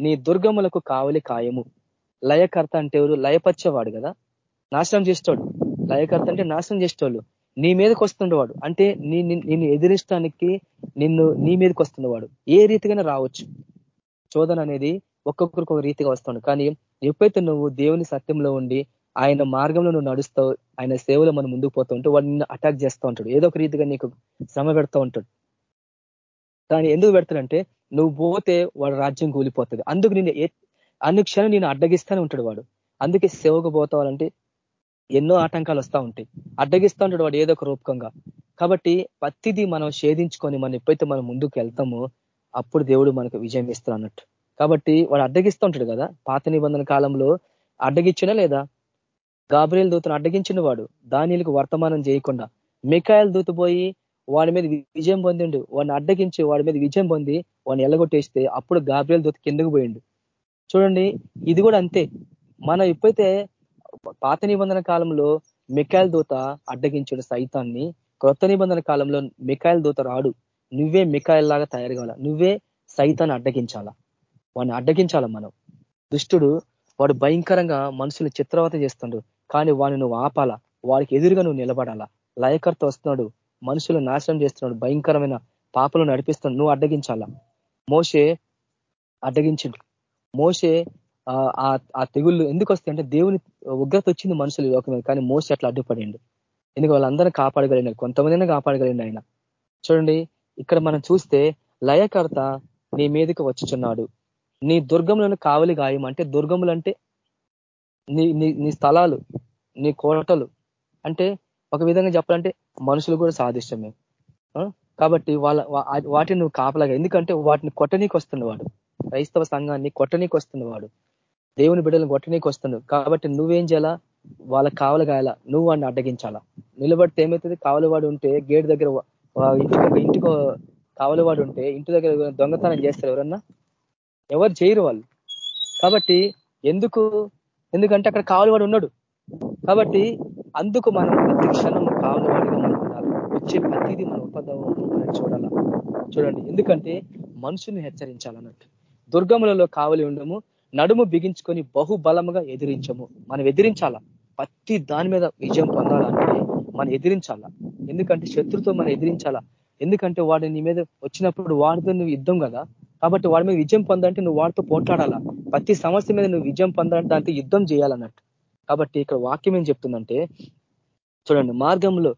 నీ దుర్గములకు కావలి కాయము లయకర్త అంటే ఎవరు? లయపరిచేవాడు కదా. నాశనం చేస్తాడు లయకర్త అంటే నాశనం చేసేవాళ్ళు నీ మీదకి వస్తుండేవాడు. అంటే నీ నిన్ను ఎదిరించడానికి నిన్ను నీ మీదకి వస్తున్నవాడు ఏ రీతిగానే రావచ్చు. చోదన అనేది ఒక్కొక్కరికి ఒక రీతిగా వస్తాడు కానీ ఎప్పుడైతే నువ్వు దేవుని సత్యంలో ఉండి ఆయన మార్గంలో నువ్వు నడుస్తావు ఆయన సేవలో మనం ముందుకు పోతూ ఉంటే వాడు నిన్ను అటాక్ చేస్తూ ఉంటాడు. ఏదో ఒక రీతిగా నీకు శ్రమ పెడతా ఉంటాడు. కానీ ఎందుకు పెడతాడంటే నువ్వు పోతే వాడు రాజ్యం కూలిపోతుంది. అందుకు నేను అన్ని క్షణం నేను అడ్డగిస్తానే ఉంటాడు వాడు. అందుకే సేవకు పోతావాలంటే ఎన్నో ఆటంకాలు వస్తూ ఉంటాయి. అడ్డగిస్తూ ఉంటాడు వాడు ఏదో ఒక రూపకంగా. కాబట్టి ప్రతిదీ మనం షేధించుకొని మనం ఎప్పుడైతే మనం ముందుకు వెళ్తామో అప్పుడు దేవుడు మనకు విజయం ఇస్తాడు అన్నట్టు. కాబట్టి వాడు అడ్డగిస్తూ ఉంటాడు కదా. పాత నిబంధన కాలంలో అడ్డగించినా లేదా? గాబ్రియల్ దూతను అడ్డగించిన వాడు దానిలకు వర్తమానం చేయకుండా మికాయల్ దూత పోయి వాడి మీద విజయం పొందిండు. వాడిని అడ్డగించి వాడి మీద విజయం పొంది వాడిని ఎల్లగొట్టేస్తే అప్పుడు గాబ్రియల్ దూత కిందకు పోయిండు. చూడండి ఇది కూడా అంతే. మనం ఎప్పుడైతే పాత నిబంధన కాలంలో మికాయల్ దూత అడ్డగించిన సైతాన్ని. క్రొత్త నిబంధన కాలంలో మికాయల్ దూత రాడు. నువ్వే మికాయల్ లాగా తయారు కావాలా? నువ్వే సైతాన్ని అడ్డగించాలా? వాడిని అడ్డగించాల మనం? దుష్టుడు వాడు భయంకరంగా మనుషులు చిత్రవత చేస్తుండు. కానీ వాడిని నువ్వు ఆపాలా? వాడికి ఎదురుగా నువ్వు నిలబడాలా? లయకర్త వస్తున్నాడు. మనుషులు నాశనం చేస్తున్నాడు. భయంకరమైన పాపలు నడిపిస్తున్నాడు. నువ్వు అడ్డగించాలా? మోసే అడ్డగించిండు. మోసే ఆ తెగుళ్ళు ఎందుకు వస్తాయి అంటే దేవుని ఉగ్రత వచ్చింది మనుషులు లోకం కానీ మోస్ట్ అట్లా అడ్డుపడిండు. ఎందుకు వాళ్ళందరూ కాపాడగలిగినారు కొంతమందినే కాపాడగలిగిన ఆయన. చూడండి ఇక్కడ మనం చూస్తే లయకర్త నీ మీదకి వచ్చుచున్నాడు. నీ దుర్గంలోని కావలి గాయం అంటే దుర్గములు అంటే నీ నీ స్థలాలు నీ కోటలు అంటే ఒక విధంగా చెప్పాలంటే మనుషులు కూడా సాధిష్టమే కాబట్టి వాళ్ళ వాటిని నువ్వు కాపలాగా ఎందుకంటే వాటిని కొట్టనీకి వస్తున్నవాడు క్రైస్తవ సంఘాన్ని కొట్టనీకి వస్తున్నవాడు దేవుని బిడ్డలను కొట్టనీకి వస్తున్నాడు కాబట్టి నువ్వేం చేయాలా? వాళ్ళకి కావలి కాయాలా? నువ్వు వాడిని అడ్డగించాలా? నిలబడితే ఏమవుతుంది? కావలివాడు ఉంటే గేట్ దగ్గర ఇంటికి కావలివాడు ఉంటే ఇంటి దగ్గర దొంగతనం చేస్తారు ఎవరన్నా? ఎవరు చేయరు వాళ్ళు. కాబట్టి ఎందుకు? ఎందుకంటే అక్కడ కావలివాడు ఉన్నాడు. కాబట్టి అందుకు మనం ప్రతి క్షణం కావలివాడిగా మనం ఉండాలి. వచ్చే ప్రతిదీ మన ఉపద్రవం చూడాల. చూడండి. ఎందుకంటే మనుషుల్ని హెచ్చరించాలన్నట్టు దుర్గములలో కావలి ఉండము నడుము బిగించుకొని బహుబలముగా ఎదిరించము. మనం ఎదిరించాలా? ప్రతి దాని మీద విజయం పొందాలంటే మనం ఎదిరించాలా? ఎందుకంటే శత్రుతో మనం ఎదిరించాలా? ఎందుకంటే వాడు నీ మీద వచ్చినప్పుడు వాడితో నువ్వు యుద్ధం కదా? కాబట్టి వాడి మీద విజయం పొందాలంటే నువ్వు వాడితో పోట్లాడాలా? ప్రతి సమస్య మీద నువ్వు విజయం పొందాలంటే దాంతో యుద్ధం చేయాలన్నట్టు. కాబట్టి ఇక్కడ వాక్యం ఏం చెప్తుందంటే చూడండి మార్గంలో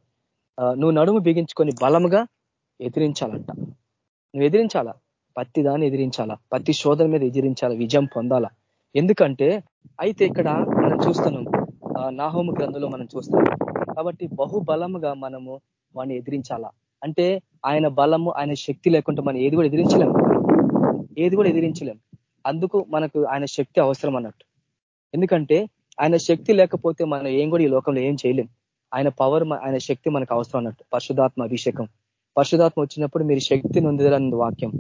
నువ్వు నడుము బిగించుకొని బలముగా ఎదిరించాలంట. నువ్వు ఎదిరించాలా? ప్రతి దాన్ని ఎదిరించాలా? ప్రతి శోధన మీద ఎదిరించాలా? విజయం పొందాలా? ఎందుకంటే అయితే ఇక్కడ మనం చూస్తున్నాం నాహోమ గ్రంథంలో మనం చూస్తున్నాం కాబట్టి బహుబలముగా మనము వాడిని ఎదిరించాలా? అంటే ఆయన బలము ఆయన శక్తి లేకుండా మనం ఏది కూడా ఎదిరించలేము. ఏది కూడా ఎదిరించలేం అందుకు మనకు ఆయన శక్తి అవసరం అన్నట్టు. ఎందుకంటే ఆయన శక్తి లేకపోతే మనం ఏం కూడా ఈ లోకంలో ఏం చేయలేం. ఆయన పవర్ ఆయన శక్తి మనకు అవసరం అన్నట్టు. పరిశుధాత్మ అభిషేకం. పరిశుధాత్మ వచ్చినప్పుడు మీరు శక్తి నొందిదరని వాక్యం.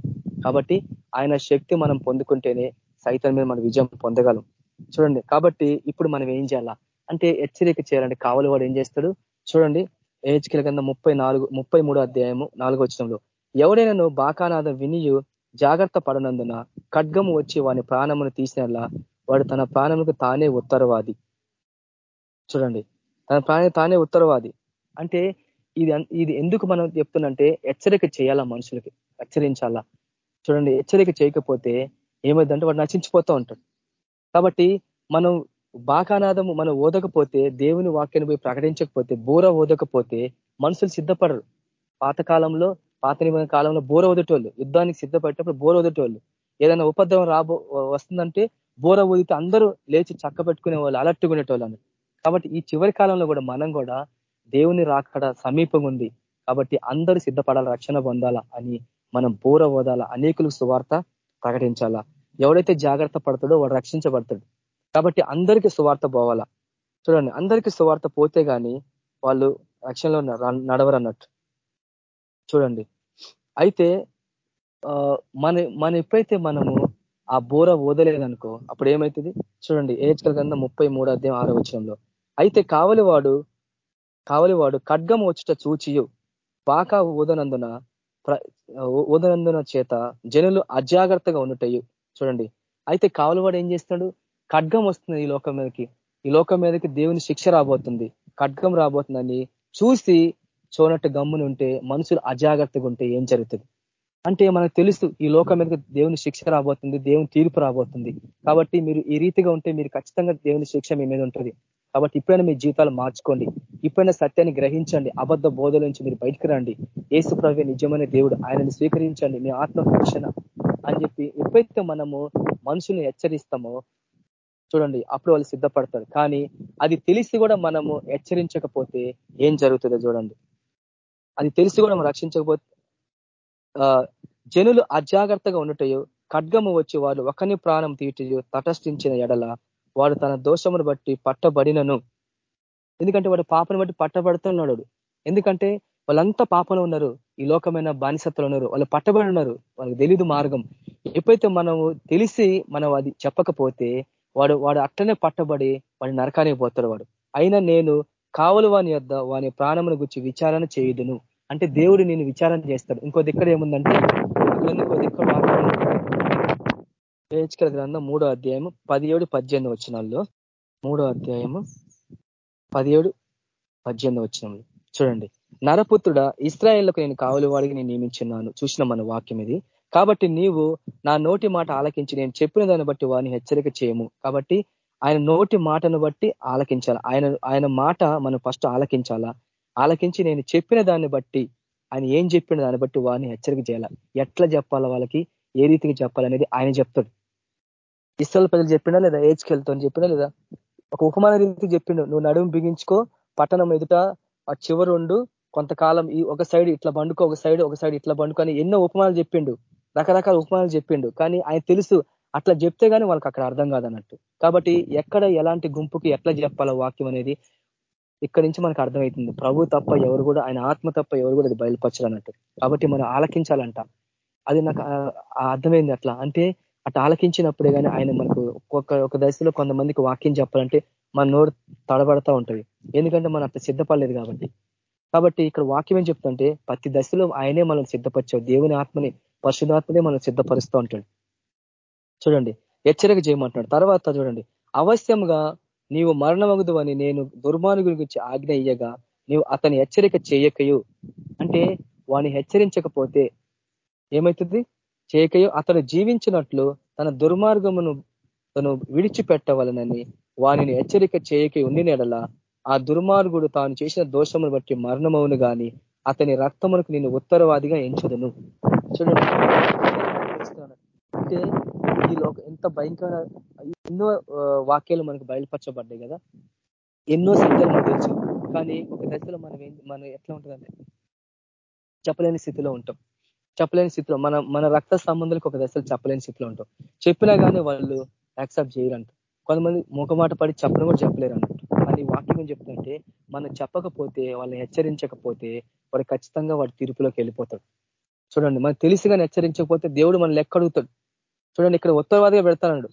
కాబట్టి ఆయన శక్తి మనం పొందుకుంటేనే సైతం మీద మనం విజయం పొందగలం. చూడండి కాబట్టి ఇప్పుడు మనం ఏం చేయాలా? అంటే హెచ్చరిక చేయాలంటే కావలి వాడు ఏం చేస్తాడు? చూడండి ఏహెచ్కిల కింద ముప్పై నాలుగు ముప్పై మూడో అధ్యాయము నాలుగో వచ్చినంలో ఎవడైనా బాకానాదం వినియు జాగ్రత్త పడనందున ఖడ్గము వచ్చి వాని ప్రాణమును తీసినలా వాడు తన ప్రాణముకు తానే ఉత్తరవాది. చూడండి తన ప్రాణం తానే ఉత్తరవాది. అంటే ఇది ఇది ఎందుకు మనం చెప్తున్నంటే హెచ్చరిక చేయాలా మనుషులకి? హెచ్చరించాలా? చూడండి హెచ్చరిక చేయకపోతే ఏమైందంటే వాడు నశించిపోతూ ఉంటాడు. కాబట్టి మనం బాకానాదము మనం ఓదకపోతే దేవుని వాక్యాన్ని పోయి ప్రకటించకపోతే బూర ఓదకపోతే మనుషులు సిద్ధపడరు. పాతకాలంలో పాత నిబంధన కాలంలో బోర వదిటోళ్ళు యుద్ధానికి సిద్ధపడేటప్పుడు బోర వదిటోళ్ళు ఏదైనా ఉపద్రవం రాబో వస్తుందంటే బోర ఊదితే అందరూ లేచి చక్క పెట్టుకునే వాళ్ళు అలట్టుకునేటోళ్ళు కాబట్టి ఈ చివరి కాలంలో కూడా మనం కూడా దేవుని రాకడ సమీపం ఉంది. కాబట్టి అందరూ సిద్ధపడాలి రక్షణ పొందాలా అని మనం బోర ఓదాల అనేకులకు సువార్త ప్రకటించాలా? ఎవడైతే జాగ్రత్త పడతాడో వాడు రక్షించబడతాడు. కాబట్టి అందరికీ సువార్త పోవాలా? చూడండి అందరికీ సువార్త పోతే కానీ వాళ్ళు రక్షణలో నడవరు అన్నట్టు చూడండి. అయితే మన మన ఎప్పుడైతే మనము ఆ బోర ఓదలేదనుకో అప్పుడు ఏమవుతుంది చూడండి ఏహెచ్కల్ కింద ముప్పై మూడు అధ్యాయం ఆరో వచ్చంలో అయితే కావలివాడు కావలివాడు ఖడ్గం వచ్చుట చూచియు. బాకా ఊదనందున ఊదనందున చేత జనులు అజాగ్రత్తగా ఉన్నటయ్యు చూడండి. అయితే కావలవాడు ఏం చేస్తున్నాడు? ఖడ్గం వస్తుంది ఈ లోకం మీదకి. ఈ లోకం మీదకి దేవుని శిక్ష రాబోతుంది. ఖడ్గం రాబోతుందని చూసి చూనట్టు గమ్మును ఉంటే మనుషులు అజాగ్రత్తగా ఉంటే ఏం జరుగుతుంది? అంటే మనకు తెలుసు ఈ లోకం మీదకి దేవుని శిక్ష రాబోతుంది దేవుని తీర్పు రాబోతుంది. కాబట్టి మీరు ఈ రీతిగా ఉంటే మీరు ఖచ్చితంగా దేవుని శిక్ష మీ మీద ఉంటుంది. కాబట్టి ఇప్పుడైనా మీ జీవితాలు మార్చుకోండి. ఇప్పుడైనా సత్యాన్ని గ్రహించండి. అబద్ధ బోధల నుంచి మీరు బయటకు రండి. ఏసు ప్రవే నిజమైన దేవుడు. ఆయనని స్వీకరించండి. మీ ఆత్మ రక్షణ అని చెప్పి ఎప్పుడైతే మనము మనుషుల్ని హెచ్చరిస్తామో చూడండి అప్పుడు వాళ్ళు సిద్ధపడతారు. కానీ అది తెలిసి కూడా మనము హెచ్చరించకపోతే ఏం జరుగుతుందో చూడండి. అది తెలిసి కూడా మనం రక్షించకపోతే జనులు అజాగ్రత్తగా ఉండటయో ఖడ్గము వచ్చి వాళ్ళు ఒకని ప్రాణం తీటియో తటస్థించిన ఎడల వాడు తన దోషమును బట్టి పట్టబడినను. ఎందుకంటే వాడు పాపను బట్టి పట్టబడుతున్నాడు ఎందుకంటే వాళ్ళంతా పాపంలో ఉన్నారు. ఈ లోకమైన బానిసత్తులు ఉన్నారు. వాళ్ళు పట్టబడి ఉన్నారు. వాళ్ళకి తెలియదు మార్గం. ఎప్పుడైతే మనము తెలిసి మనం అది చెప్పకపోతే వాడు వాడు అట్టనే పట్టబడి వాడి నరకానికి పోతాడు వాడు. అయినా నేను కావలు వాని యొద్ వాని ప్రాణమును గురించి విచారణ చేయుదును. అంటే దేవుడు నేను విచారణ చేస్తాడు. ఇంకో దిక్కడ ఏముందంటే ఇంకో దిక్కడ పేజ్కల గ్రంథం మూడో అధ్యాయము పదిహేడు పద్దెనిమిది వచ్చినాల్లో మూడో అధ్యాయము పదిహేడు పద్దెనిమిది వచ్చినంలో చూడండి. నరపుత్రుడ ఇస్రాయేళ్ళకు నేను కావలి వాడికి నేను నియమించున్నాను. చూసిన మన వాక్యం ఇది. కాబట్టి నీవు నా నోటి మాట ఆలకించి నేను చెప్పిన దాన్ని బట్టి వారిని హెచ్చరిక చేయము. కాబట్టి ఆయన నోటి మాటను బట్టి ఆలకించాలి. ఆయన ఆయన మాట మనం ఫస్ట్ ఆలకించాలా? ఆలకించి నేను చెప్పిన దాన్ని బట్టి ఆయన ఏం చెప్పిన దాన్ని బట్టి వారిని హెచ్చరిక చేయాలి? ఎట్లా చెప్పాలా వాళ్ళకి? ఏ రీతికి చెప్పాలనేది ఆయన చెప్తాడు. ఇస్రాయల్ ప్రజలు చెప్పినా లేదా? ఏజ్కెళ్తా చెప్పినా లేదా? ఒక ఉపమాన రీతి చెప్పిండు. నువ్వు నడుము బిగించుకో పట్టణం ఎదుట ఆ చివరుండు కొంతకాలం ఈ ఒక సైడ్ ఇట్లా బండుకో ఒక సైడ్ ఒక సైడ్ ఇట్లా బండుకో అని ఎన్నో ఉపమానాలు చెప్పిండు. రకరకాల ఉపమానాలు చెప్పిండు. కానీ ఆయన తెలుసు అట్లా చెప్తే గానీ వాళ్ళకి అక్కడ అర్థం కాదన్నట్టు. కాబట్టి ఎక్కడ ఎలాంటి గుంపుకి ఎట్లా చెప్పాలో వాక్యం అనేది ఇక్కడి నుంచి మనకు అర్థమవుతుంది ప్రభు తప్ప ఎవరు కూడా ఆయన ఆత్మ తప్ప ఎవరు కూడా అది బయలుపరచాలన్నట్టు కాబట్టి మనం ఆలకించాలంట. అది నాకు అర్థమైంది అట్లా. అంటే అటు ఆలకించినప్పుడే కానీ ఆయన మనకు ఒక్కొక్క ఒక దశలో కొంతమందికి వాక్యం చెప్పాలంటే మన నోరు తడబడతా ఉంటుంది. ఎందుకంటే మనం అట్లా సిద్ధపడలేదు కాబట్టి. కాబట్టి ఇక్కడ వాక్యం ఏం చెప్తుంటే ప్రతి దశలో ఆయనే మనం సిద్ధపరిచావు దేవుని ఆత్మని పరిశుధాత్మనే మనం సిద్ధపరుస్తూ ఉంటాడు. చూడండి హెచ్చరిక చేయమంటున్నాడు. తర్వాత చూడండి అవశ్యంగా నీవు మరణమగదు అని నేను దుర్మార్గుల గురించి ఆజ్ఞ ఇయ్యగా నీవు అతని హెచ్చరిక చేయకయు. అంటే వాని హెచ్చరించకపోతే ఏమవుతుంది చేయకయో అతడు జీవించినట్లు తన దుర్మార్గమును తను విడిచిపెట్టవలనని వానిని హెచ్చరిక చేయక ఉండి ఉండినడలా ఆ దుర్మార్గుడు తాను చేసిన దోషమును బట్టి మరణమవును గాని అతని రక్తమునకు నేను ఉత్తరవాదిగా ఎంచుదను. చూడండి. అంటే ఈ లోక ఎంత భయంకర ఎన్నో వాక్యాలు మనకు బయలుపరచబడ్డాయి కదా. ఎన్నో సంఖ్యలు మనకు తెలుసు. కానీ ఒక దశలో మనం మనం ఎట్లా ఉంటుందంటే చెప్పలేని స్థితిలో ఉంటాం. చెప్పలేని స్థితిలో మన మన రక్త సంబంధాలకు ఒక దశలు చెప్పలేని స్థితిలో ఉంటాం. చెప్పినా కానీ వాళ్ళు యాక్సెప్ట్ చేయరంట. కొంతమంది ముఖమాట పడి చెప్పడం కూడా చెప్పలేరు అన్నట్టు అది వాక్యం చెప్తుంటే మనం చెప్పకపోతే వాళ్ళని హెచ్చరించకపోతే వాడు ఖచ్చితంగా వాడు తీర్పులోకి వెళ్ళిపోతాడు. చూడండి మనకు తెలిసిగా హెచ్చరించకపోతే దేవుడు మన లెక్క అడుగుతాడు. చూడండి ఇక్కడ ఉత్తరవాదిగా పెడతాడు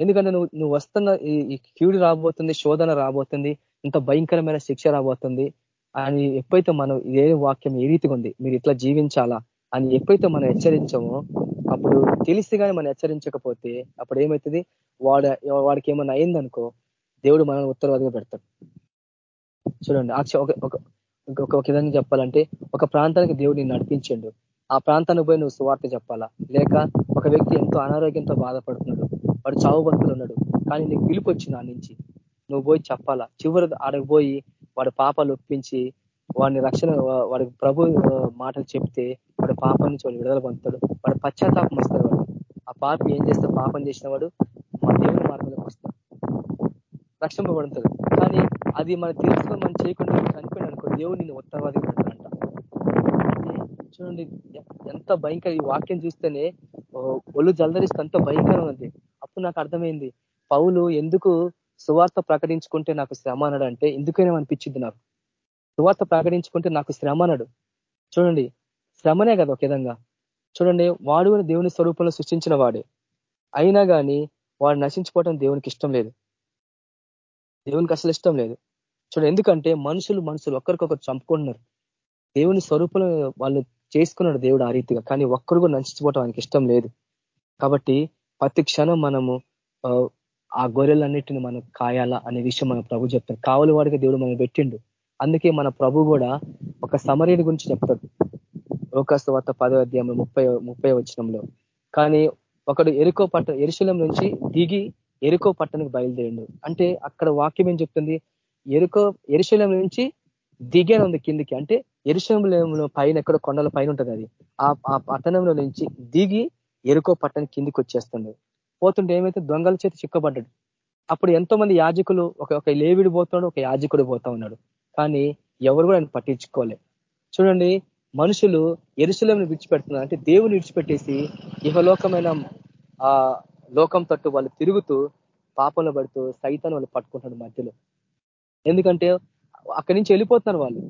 ఎందుకంటే నువ్వు నువ్వు వస్తున్న ఈ కీడు రాబోతుంది శోధన రాబోతుంది ఇంత భయంకరమైన శిక్ష రాబోతుంది అని ఎప్పుడైతే మనం ఏ వాక్యం ఏ రీతిగా ఉంది మీరు ఇట్లా జీవించాలా అని ఎప్పుడైతే మనం హెచ్చరించామో అప్పుడు తెలిసి కానీ మనం హెచ్చరించకపోతే అప్పుడు ఏమవుతుంది వాడు వాడికి ఏమైనా అయిందనుకో దేవుడు మనల్ని ఉత్తరవాదిగా పెడతాడు. చూడండి ఒక ఒక విధంగా చెప్పాలంటే ఒక ప్రాంతానికి దేవుడు నిన్ను నడిపించండు. ఆ ప్రాంతానికి పోయి నువ్వు సువార్త చెప్పాలా? లేక ఒక వ్యక్తి ఎంతో అనారోగ్యంతో బాధపడుతున్నాడు వాడు చావు ఉన్నాడు కానీ నీకు పిలుపు వచ్చింది ఆ నుంచి. నువ్వు పోయి చెప్పాలా? చివరి ఆడకు పోయి వాడి పాపాలు ఒప్పించి వాడిని రక్షణ వాడికి ప్రభు మాటలు చెప్తే వాడు పాపం నుంచి వాడు విడుదల పొందుతాడు. వాడు పశ్చాత్తాపం వస్తాడు వాడు ఆ పాపి ఏం చేస్తే పాపం చేసిన వాడు మా దేవుని మార్గంలోకి వస్తాడు. రక్షింపబడుతుంది కానీ అది మనం తెలుసుకొని మనం చేయకుండా చనిపోయిన అనుకో దేవుడు నిన్ను ఉత్తరవాది పెడతాడంట. చూడండి ఎంత భయంకర ఈ వాక్యం చూస్తేనే ఒళ్ళు జలదరిస్తే అంత భయంకరం ఉంది. అప్పుడు నాకు అర్థమైంది పౌలు ఎందుకు సువార్త ప్రకటించుకుంటే నాకు శ్రమ అన్నాడు అంటే ఎందుకైనా అనిపించింది నాకు. సువార్త ప్రకటించుకుంటే నాకు శ్రమ అన్నాడు. చూడండి శ్రమనే కదా ఒక విధంగా. చూడండి వాడు దేవుని స్వరూపంలో సృష్టించిన వాడే. అయినా కానీ వాడు నశించుకోవటం దేవునికి ఇష్టం లేదు. దేవునికి అసలు ఇష్టం లేదు. చూడండి ఎందుకంటే మనుషులు మనుషులు ఒక్కరికొకరు చంపుకుంటున్నారు. దేవుని స్వరూపంలో వాళ్ళు చేసుకున్నాడు దేవుడు ఆ రీతిగా కానీ ఒక్కరు కూడా నశించుకోవటం ఆయనకి ఇష్టం లేదు. కాబట్టి ప్రతి క్షణం మనము ఆ గొర్రెలన్నిటిని మనం కాయాలా అనే విషయం మన ప్రభు చెప్తాడు. కావలి వాడికి దేవుడు మనం పెట్టిండు. అందుకే మన ప్రభు కూడా ఒక సమరీని గురించి చెప్తాడు. లోకాస్త వార్త పదో అధ్యాయం ముప్పై ముప్పై వచ్చినంలో కానీ ఒకడు ఎరుకో పట్ట ఎరుశలం నుంచి దిగి ఎరుకో పట్టణకు బయలుదేరిండు. అంటే అక్కడ వాక్యం ఏం చెప్తుంది? ఎరుకో ఎరుశలం నుంచి దిగాను ఉంది కిందికి. అంటే ఎరుశలంలో పైన ఎక్కడ కొండల పైన ఉంటుంది అది. ఆ పట్టణంలో నుంచి దిగి ఎరుకో పట్టణం కిందికి వచ్చేస్తుంది పోతుంటే ఏమైతే దొంగల చేతి చిక్కబడ్డాడు. అప్పుడు ఎంతో మంది యాజకులు ఒక ఒక లేవిడి పోతున్నాడు ఒక యాజకుడు పోతా ఉన్నాడు. కానీ ఎవరు కూడా ఆయన పట్టించుకోలే. చూడండి మనుషులు ఎరుసలేమును విడిచిపెడుతున్నారు. అంటే దేవుని విడిచిపెట్టేసి ఇహలోకమైన ఆ లోకం తట్టు వాళ్ళు తిరుగుతూ పాపంలో పడుతూ సైతాన్ని వాళ్ళు పట్టుకుంటున్నారు మధ్యలో. ఎందుకంటే అక్కడి నుంచి వెళ్ళిపోతున్నారు వాళ్ళు.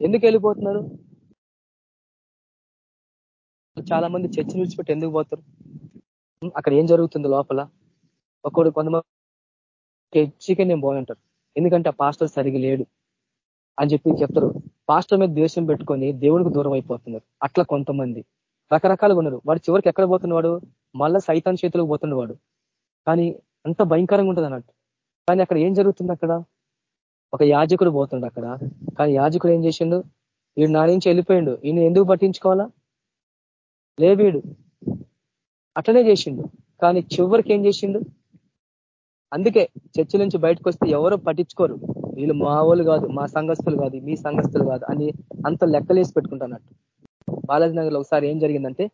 ఎందుకు వెళ్ళిపోతున్నారు? చాలా మంది చర్చను విడిచిపెట్టి ఎందుకు పోతారు? అక్కడ ఏం జరుగుతుంది లోపల? ఒకడు కొంతమంది చర్చికే నేను పోనంటారు. ఎందుకంటే ఆ పాస్టర్ సరిగి లేడు అని చెప్పి చెప్తారు. పాస్టర్ మీద ద్వేషం పెట్టుకొని దేవుడికి దూరం అయిపోతున్నారు. అట్లా కొంతమంది. రకరకాలుగా ఉన్నారు. వాడు చివరికి ఎక్కడ పోతున్నవాడు మళ్ళా సైతాన్ చేతులకు పోతున్నవాడు కానీ అంత భయంకరంగా ఉంటుంది అన్నట్టు. కానీ అక్కడ ఏం జరుగుతుంది అక్కడ? ఒక యాజకుడు పోతుండు అక్కడ. కానీ యాజకుడు ఏం చేసిండు? వీడు నా నుంచి వెళ్ళిపోయిండు. ఈయన ఎందుకు పట్టించుకోవాలా? లేవీడు. అట్లనే చేసిండు. కానీ చివరికి ఏం చేసిండు? అందుకే చర్చ నుంచి బయటకు వస్తే ఎవరు పట్టించుకోరు. వీళ్ళు మా వాళ్ళు కాదు మా సంఘస్థులు కాదు మీ సంఘస్థులు కాదు అని అంత లెక్కలేసి పెట్టుకుంటున్నట్టు. బాలాజీ నగర్లో ఒకసారి ఏం జరిగిందంటే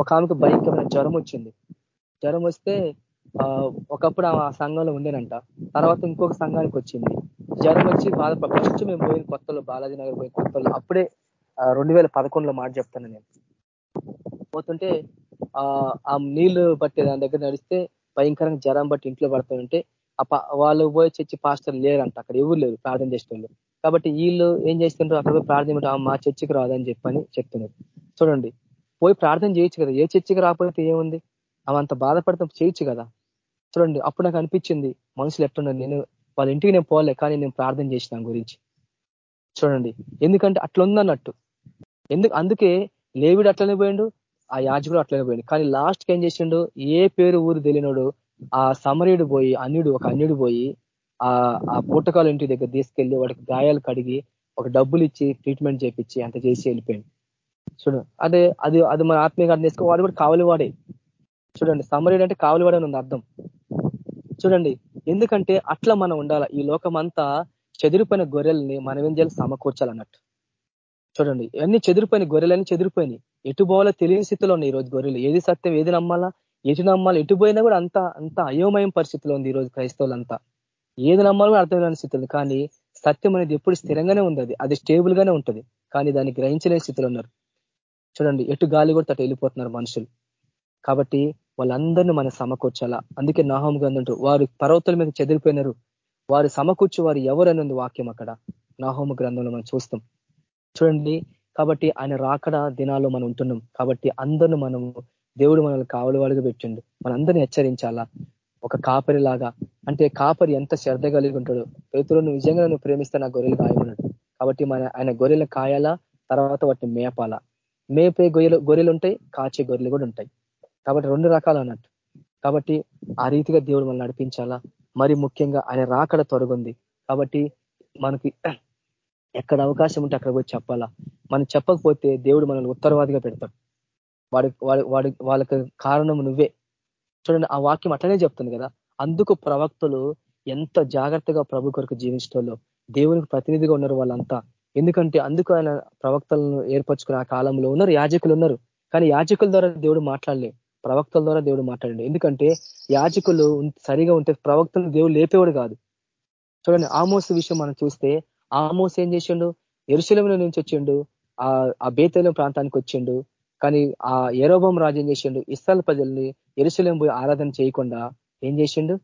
ఒక ఆమెకు భయంకరమైన జ్వరం వచ్చింది. జ్వరం వస్తే ఒకప్పుడు ఆ సంఘంలో ఉండేనంట. తర్వాత ఇంకొక సంఘానికి వచ్చింది. జ్వరం వచ్చి బాధ ఫస్ట్ మేము పోయిన కొత్తలో బాలాజీ నగర్ పోయిన కొత్తలో అప్పుడే రెండు వేల పదకొండులో మాట చెప్తాను నేను. పోతుంటే ఆ నీళ్ళు బట్టి దాని దగ్గర నడిస్తే భయంకరంగా జ్వరం బట్టి ఇంట్లో పడుతుంటే వాళ్ళు పోయి చర్చి పాస్టర్ లేరంట అక్కడ ఎవరు లేరు ప్రార్థన చేసిన కాబట్టి వీళ్ళు ఏం చేస్తున్నారు అక్కడ ప్రార్థన మా చర్చికి రాదని చెప్పని చెప్తున్నారు. చూడండి పోయి ప్రార్థన చేయొచ్చు కదా. ఏ చర్చికి రాకపోతే ఏముంది? అవంత బాధపడతాం చేయొచ్చు కదా. చూడండి అప్పుడు నాకు అనిపించింది మనుషులు ఎట్టున్నారు నేను వాళ్ళ ఇంటికి నేను పోలే కానీ నేను ప్రార్థన చేసిన గురించి. చూడండి ఎందుకంటే అట్లా ఉందన్నట్టు ఎందుకు అందుకే లేవిడు అట్లనే పోయిండు ఆ యాజకుడు అట్లనే పోయిండు. కానీ లాస్ట్కి ఏం చేసిండు? ఏ పేరు ఊరు తెలియనోడు ఆ సమరయుడు పోయి అన్యుడు ఒక అన్యుడు పోయి ఆ ఆ పూటకాల ఇంటి దగ్గర తీసుకెళ్ళి వాడికి గాయాలు కడిగి ఒక డబ్బులు ఇచ్చి ట్రీట్మెంట్ చేపించి అంత చేసి వెళ్ళిపోయింది చూడు అదే అది అది మన ఆత్మీయంగా అర్థం చేసుకో వాడు కూడా కావలి వాడే చూడండి సమరయుడు అంటే కావలి వాడే ఉంది అర్థం. చూడండి ఎందుకంటే అట్లా మనం ఉండాల ఈ లోకమంతా చెదిరిపోయిన గొర్రెల్ని మనం ఏం చేయాలి? సమకూర్చాలన్నట్టు. చూడండి ఇవన్నీ చెదిరిపోయిన గొర్రెలన్నీ చెదిరిపోయినాయి. ఎటు పోవాలో తెలియని స్థితిలో ఉన్నాయి ఈ రోజు గొర్రెలు. ఏది సత్యం ఏది నమ్మాలా? ఎటు నమ్మాలి ఎటు పోయినా కూడా అంత అంత అయోమయం పరిస్థితిలో ఉంది ఈరోజు క్రైస్తవులంతా. ఏది నమ్మాలో అర్థం కాని స్థితి కానీ సత్యం అనేది ఎప్పుడు స్థిరంగానే ఉంది అది అది స్టేబుల్ గానే ఉంటుంది. కానీ దాన్ని గ్రహించలేని స్థితిలో ఉన్నారు. చూడండి ఎటు గాలి కూడా తట వెళ్ళిపోతున్నారు మనుషులు. కాబట్టి వాళ్ళందరినీ మనం సమకూర్చాలా? అందుకే నాహం గంధంటూ వారు పర్వతాల మీద చెదిరిపోయినారు. వారు సమకూర్చు వారు ఎవరనేది వాక్యం అక్కడ. నాహోమ గ్రంథంలో మనం చూస్తాం. చూడండి కాబట్టి ఆయన రాకడ దినాల్లో మనం ఉంటున్నాం. కాబట్టి అందరిని మనము దేవుడు మనల్ని కావలి వాడిగా పెట్టిండు. మనందరినీ హెచ్చరించాలా? ఒక కాపరి లాగా అంటే కాపరి ఎంత శ్రద్ధ కలిగి ఉంటాడు. రైతులు నిజంగా నువ్వు ప్రేమిస్తే నా గొర్రెలు కాయమన్నాడు. కాబట్టి మన ఆయన గొర్రెలు కాయాలా? తర్వాత వాటిని మేపాలా? మేపే గొయ్యలు గొర్రెలు ఉంటాయి కాచే గొర్రెలు కూడా ఉంటాయి. కాబట్టి రెండు రకాలు అన్నట్టు. కాబట్టి ఆ రీతిగా దేవుడు మనల్ని నడిపించాలా? మరి ముఖ్యంగా ఆయన రాకడ తొరగుంది. కాబట్టి మనకి ఎక్కడ అవకాశం ఉంటే అక్కడ పోయి చెప్పాలా? మనం చెప్పకపోతే దేవుడు మనల్ని ఉత్తరవాదిగా పెడతాడు. వాడి వాడి వాడి వాళ్ళకి కారణం నువ్వే. చూడండి ఆ వాక్యం అట్లనే చెప్తుంది కదా. అందుకు ప్రవక్తలు ఎంత జాగ్రత్తగా ప్రభు కొరకు జీవించడంలో దేవునికి ప్రతినిధిగా ఉన్నారు వాళ్ళంతా. ఎందుకంటే అందుకు ఆయన ప్రవక్తలను ఏర్పరచుకుని ఆ కాలంలో ఉన్నారు యాజకులు ఉన్నారు. కానీ యాజకుల ద్వారా దేవుడు మాట్లాడలే. ప్రవక్తల ద్వారా దేవుడు మాట్లాడండి. ఎందుకంటే యాజకులు సరిగా ఉంటే ప్రవక్తలు దేవుడు లేపేవాడు కాదు. చూడండి ఆమోస విషయం మనం చూస్తే ఆమోస్ ఏం చేసిండు? ఎరుశలంలో నుంచి వచ్చిండు ఆ బేతలం ప్రాంతానికి వచ్చిండు. కానీ ఆ ఏరోబం రాజు ఏం చేసిండు ఇస్రాల్ ప్రజల్ని ఎరుసలేం పోయి ఆరాధన చేయకుండా ఏం చేసిండు?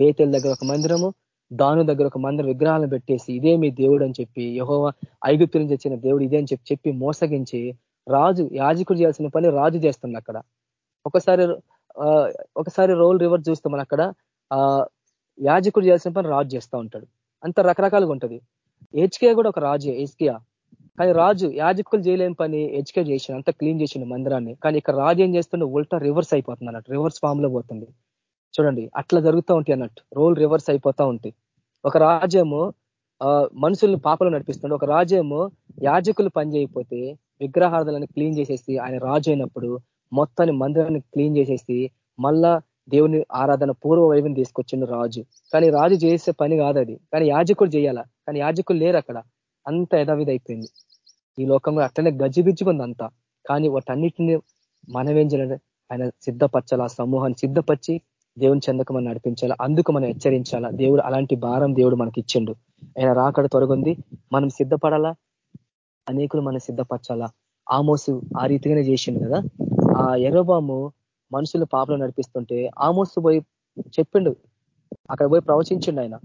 బేతెల దగ్గర ఒక మందిరము దాను దగ్గర ఒక మందిర విగ్రహాలను పెట్టేసి ఇదే మీ దేవుడు అని చెప్పి యహోవ ఐగుప్తు నుంచి వచ్చిన దేవుడు ఇదే అని చెప్పి చెప్పి మోసగించి రాజు యాజకుడు చేయాల్సిన పని రాజు చేస్తుంది అక్కడ. ఒకసారి ఒకసారి రోల్ రివర్ చూస్తాం అక్కడ ఆ యాజకుడు చేయాల్సిన పని రాజు చేస్తూ ఉంటాడు. అంత రకరకాలుగా ఉంటుంది. హెచ్కే కూడా ఒక రాజు హెచ్కియా. కానీ రాజు యాజకులు చేయలేని పని హెచ్కే చేసిన అంత క్లీన్ చేసిన మందిరాన్ని. కానీ ఇక్కడ రాజు ఏం చేస్తుండే? ఉల్టా రివర్స్ అయిపోతుంది అన్నట్టు రివర్స్ ఫామ్లో పోతుంది. చూడండి అట్లా జరుగుతూ ఉంటాయి అన్నట్టు రోల్ రివర్స్ అయిపోతా ఉంటాయి ఒక రాజేమో మనుషుల్ని పాపలు నడిపిస్తుండే. ఒక రాజేమో యాజకులు పని చేయకపోతే విగ్రహార్థాలను క్లీన్ చేసేసి ఆయన రాజు అయినప్పుడు మొత్తాన్ని మందిరాన్ని క్లీన్ చేసేసి మళ్ళా దేవుని ఆరాధన పూర్వ వైపుని తీసుకొచ్చిండు రాజు. కానీ రాజు చేసే పని కాదు అది కానీ యాజకులు చేయాలా? కానీ యాజకులు లేరు అక్కడ. అంత యథావిధి అయిపోయింది ఈ లోకంలో అట్లనే గజిబిజ్జుకుంది అంతా. కానీ వాటన్నిటిని మనమేం చేయాలంటే ఆయన సిద్ధపరచాల సమూహాన్ని సిద్ధపరిచి దేవుని చెందకు మనం నడిపించాలా. అందుకు మనం హెచ్చరించాలా? దేవుడు అలాంటి భారం దేవుడు మనకి ఇచ్చిండు ఆయన రాకడ తొరగుంది మనం సిద్ధపడాలా? అనేకులు మనం సిద్ధపరచాలా? ఆమోసు ఆ రీతిగానే చేసిండు కదా? ఆ ఎరోబాము మనుషులు పాపలు నడిపిస్తుంటే ఆమోసు పోయి చెప్పిండు. అక్కడ పోయి ప్రవచించిండు ఆయన.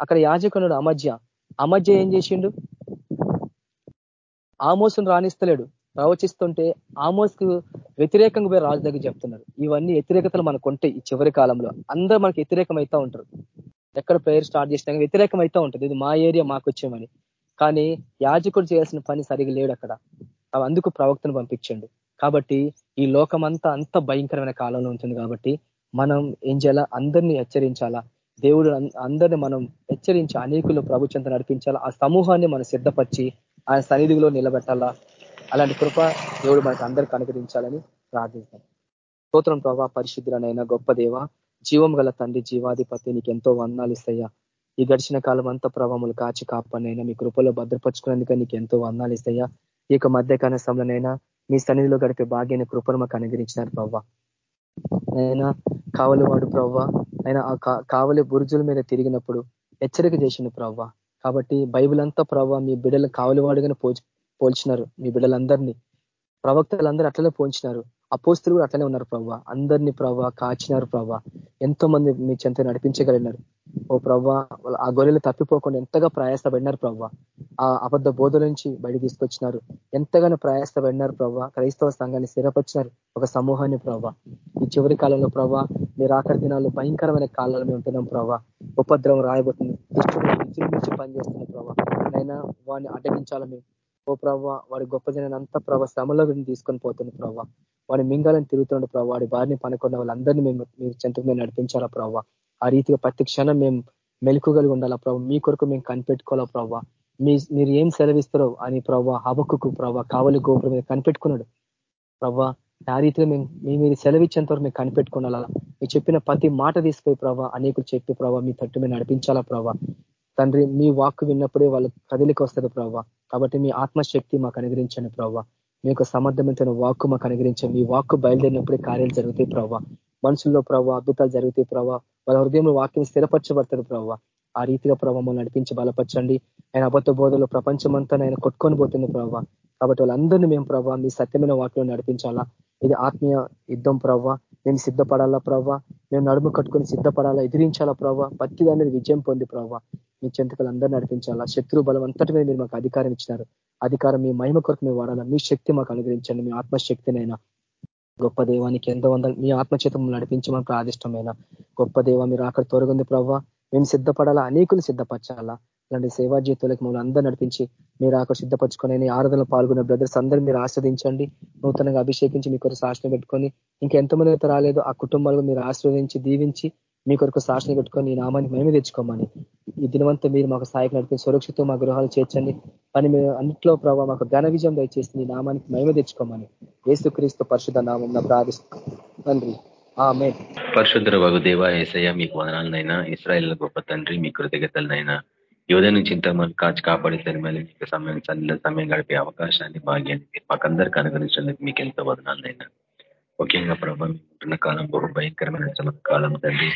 అక్కడ యాజకునుడు అమధ్య అమధ్య ఏం చేసిండు? ఆమోసును రాణిస్తలేడు. ప్రవచిస్తుంటే ఆమోస్కు వ్యతిరేకంగా పోయి రాజు దగ్గర చెప్తున్నారు. ఇవన్నీ వ్యతిరేకతలు మనకు ఉంటాయి ఈ చివరి కాలంలో. అందరూ మనకి వ్యతిరేకం ఉంటారు. ఎక్కడ ప్రేయర్ స్టార్ట్ చేసినా వ్యతిరేకం ఉంటుంది. ఇది మా ఏరియా మాకు వచ్చామని. కానీ యాజకుడు చేయాల్సిన పని సరిగా లేడు అక్కడ. అందుకు ప్రవక్తను పంపించండు. కాబట్టి ఈ లోకమంతా అంత భయంకరమైన కాలంలో ఉంటుంది కాబట్టి మనం ఏం చేయాలా? అందరినీ హెచ్చరించాలా? దేవుడు అందరిని మనం హెచ్చరించి అనేకులు ప్రభు చెంత నడిపించాలా? ఆ సమూహాన్ని మనం సిద్ధపరిచి ఆయన సన్నిధిలో నిలబెట్టాలా? అలాంటి కృప దేవుడు మనకు అందరికీ అనుగ్రహించాలని ప్రార్థిస్తాం. స్తోత్రం ప్రభా పరిశుద్ధులనైనా గొప్ప దేవ జీవం గల తండ్రి జీవాధిపతి నీకు ఎంతో వందాలు ఇస్తాయా ఈ గడిచిన కాలం అంతా ప్రభావములు కాచి కాపాడినైనా మీ కృపలో భద్రపరుచుకునేందుకు నీకు ఎంతో వందాలు ఇస్తాయా ఈ యొక్క మధ్యకాల సమయంలోనైనా మీ సన్నిధిలో గడిపే భాగ్యాన్ని కృపను మాకు అనుగ్రహించినారు ప్రవ్వ నైనా కావలి వాడు ప్రవ్వ ఆయన ఆ కావలి బురుజుల మీద తిరిగినప్పుడు హెచ్చరిక చేసిండు ప్రవ్వ. కాబట్టి బైబిల్ అంతా ప్రవ్వ మీ బిడ్డలు కావలివాడుగానే పోల్చినారు. మీ బిడ్డలందరినీ ప్రవక్తలందరూ అట్లనే పోల్చినారు. అపోస్తులు కూడా అట్లనే ఉన్నారు ప్రవ్వ. అందరినీ ప్రవ్వ కాచినారు ప్రవ్వ. ఎంతో మంది మీ చెంత నడిపించగలిగినారు. ఓ ప్రవ్వా ఆ గొర్రెలు తప్పిపోకుండా ఎంతగా ప్రయాసపడినారు ప్రవ్వా? ఆ అబద్ధ బోధ నుంచి బయట తీసుకొచ్చినారు. ఎంతగానో ప్రయాసపడినారు ప్రవ్వా? క్రైస్తవ సంఘాన్ని స్థిరపరిచినారు ఒక సమూహాన్ని ప్రవ్వా. ఈ చివరి కాలంలో ప్రవ్వా మీరు ఆఖరి దినాల్లో భయంకరమైన కాలంలో మేము ఉంటున్నాం ప్రవ్వా. ఉపద్రవం రాయబోతుంది. దుష్టుడు పనిచేస్తున్న ప్రవ్వా. అయినా వాడిని మేము ఓ ప్రవ్వ వాడి గొప్ప జనాన్ని అంతా ప్రభావ శ్రమలో తీసుకొని పోతుంది ప్రవ్వా. వాడి మింగాలని తిరుగుతున్నాడు ప్రభావ వాడి బారిని పనుకున్న వాళ్ళందరినీ మేము మీరు చెంతకు మేము నడిపించాలా ప్రవ్వ? ఆ రీతిగా ప్రతి క్షణం మేము మెలుకుగలిగి ఉండాలా ప్రభావ మీ కొరకు మేము కనిపెట్టుకోవాలా ప్రభావ మీ మీరు ఏం సెలవిస్తారో అని ప్రభావ హబక్కుకు ప్రభావ కావలి గోపురం మీద కనిపెట్టుకున్నాడు. ప్రభావ ఆ రీతిలో మేము మీ మీరు సెలవిచ్చేంత వరకు మేము కనిపెట్టుకోవాలా? మీరు చెప్పిన ప్రతి మాట తీసుకుపోయి ప్రభావ అనేకులు చెప్పి ప్రభావ మీ తట్టు మీద నడిపించాలా ప్రభావ తండ్రి మీ వాక్కు విన్నప్పుడే వాళ్ళు కదిలికి వస్తుంది ప్రభావ కాబట్టి మీ ఆత్మశక్తి మాకు అనుగ్రహించండి ప్రభావ మీ యొక్క సమర్థమైన వాక్కు మాకు అనుగ్రహించండి. మీ వాక్కు బయలుదేరినప్పుడే కార్యాలు జరుగుతాయి ప్రభావ మనుషుల్లో ప్రభావ అద్భుతాలు జరుగుతాయి ప్రభావ వాళ్ళ హృదయంలో వాక్యం స్థిరపరచబడతారు ప్రభావ ఆ రీతిగా ప్రభావం నడిపించి బలపరచండి. ఆయన అబద్ధ బోధలో ప్రపంచమంతా ఆయన కొట్టుకొని పోతుంది ప్రభావ కాబట్టి వాళ్ళందరినీ మేము ప్రభావ మీ సత్యమైన వాక్యం నడిపించాలా? ఇది ఆత్మీయ యుద్ధం ప్రవ్వ మేము సిద్ధపడాలా ప్రవ్వ మేము నడుము కట్టుకొని సిద్ధపడాలా? ఎదిరించాలా ప్రవ్వ భక్తి అనేది విజయం పొంది ప్రవ్వ మీ చెంతకలు అందరూ నడిపించాలా? శత్రు బలం అంతటి మీద మీరు మాకు అధికారం ఇచ్చినారు. అధికారం మీ మహిమ కొరకు మేము వాడాలా? మీ శక్తి మాకు అనుగ్రహించండి. మీ ఆత్మశక్తినైనా గొప్ప దేవానికి ఎంతో వంద మీ ఆత్మచేతం నడిపించమని ప్రాదిష్టమైన గొప్ప దేవ మీరు అక్కడ తొరగింది ప్రవ్వ. మేము సిద్ధపడాలా? అనేకులు సిద్ధపరచాలా? ఇలాంటి సేవా జీవితాలకు మమ్మల్ని అందరూ నడిపించి మీరు అక్కడ సిద్ధపరచుకొని ఆరాధనలో పాల్గొన్న బ్రదర్స్ అందరూ మీరు ఆస్వాదించండి నూతనంగా అభిషేకించి మీ కొరకు సాక్షణ పెట్టుకొని ఇంకా ఎంతమంది అయితే రాలేదు ఆ కుటుంబాలకు మీరు ఆశ్రవదించి దీవించి మీ కొరకు సాక్షణ పెట్టుకొని ఈ నామాన్ని మేము తెచ్చుకోమని. ఈ దినవంతా మీరు మాకు సహాయకు నడిపి సురక్షిత మా గృహాలు చేర్చండి. పని మీరు అన్నింటిలో ప్రభావ మాకు ఘన విజయం దయచేసి ఈ నామానికి మేము తెచ్చుకోమని. ఏసుక్రీస్తు పరిశుద్ధ నామం ప్రార్థిస్తుంది ఆమె
పరిశుద్ధ వగు దేవ ఏసయ్య మీకు వదనాలనైనా. ఇస్రాయల్ గొప్ప తండ్రి మీ కృతజ్ఞతలనైనా. యువత నుంచి ఇంతమంది కాచి కాపాడి మళ్ళీ మీకు సమయం సమయం గడిపే అవకాశాన్ని భాగ్యాన్ని మాకందరికీ అనుగ్రహించడానికి మీకు ఎంతో వదనాలనైనా. ముఖ్యంగా ప్రభావం ఉంటున్న కాలం బహు భయంకరమైన కాలం తండ్రి.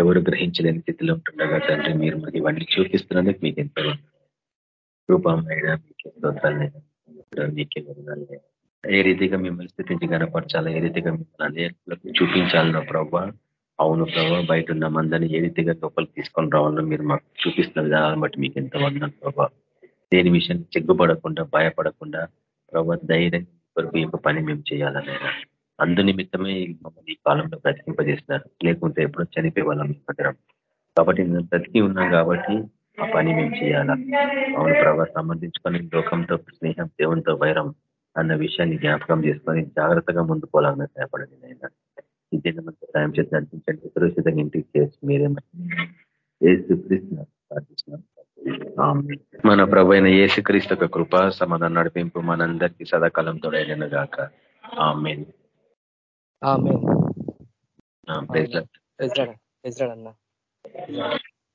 ఎవరు గ్రహించలేని స్థితిలో ఉంటుండగా తండ్రి మీరు మరి ఇవన్నీ చూపిస్తున్నందుకు మీకు ఎంతో రూపమైన మీకు ఎంతో మీకే ఏ రీతిగా మిమ్మల్ని స్థితించి కనపరచాలా ఏ రీతిగా మిమ్మల్ని అనేకులకు చూపించాలన్న ప్రభావ అవును ప్రభావ బయట ఉన్న మందని ఏ రీతిగా లోపలికి తీసుకొని రావాలో మీరు మాకు చూపిస్తున్న విధానాలను బట్టి మీకు ఎంత వందనం ప్రభావ దేని విషయాన్ని చెగ్గుపడకుండా భయపడకుండా ప్రభావ ధైర్యం కొరకు యొక్క పని మేము చేయాలనేనా. అందు నిమిత్తమే మమ్మల్ని ఈ కాలంలో బ్రతికింపజేస్తున్నారు లేకుంటే ఎప్పుడో చనిపోయే వాళ్ళం ఇప్పటిరం కాబట్టి మేము బ్రతికి ఉన్నాం కాబట్టి ఆ పని మేము చేయాలా? అవును ప్రభావ సంబంధించుకొని లోకంతో స్నేహం దేవునితో వైరం అన్న విషయాన్ని జ్ఞాపకం చేసుకొని జాగ్రత్తగా ముందు పోలాలని సహాయపడండి అయినా ఈ దినమంతా సాయం చేసి నడిపించండి. సురక్షితంగా ఇంటికి చేసి మీరేమో మన ప్రభు అయిన ఏసుక్రీస్తు కృప సమాధానం నడిపింపు మనందరికీ సదాకాలం తోడైన గాక. ఆమె
అన్న.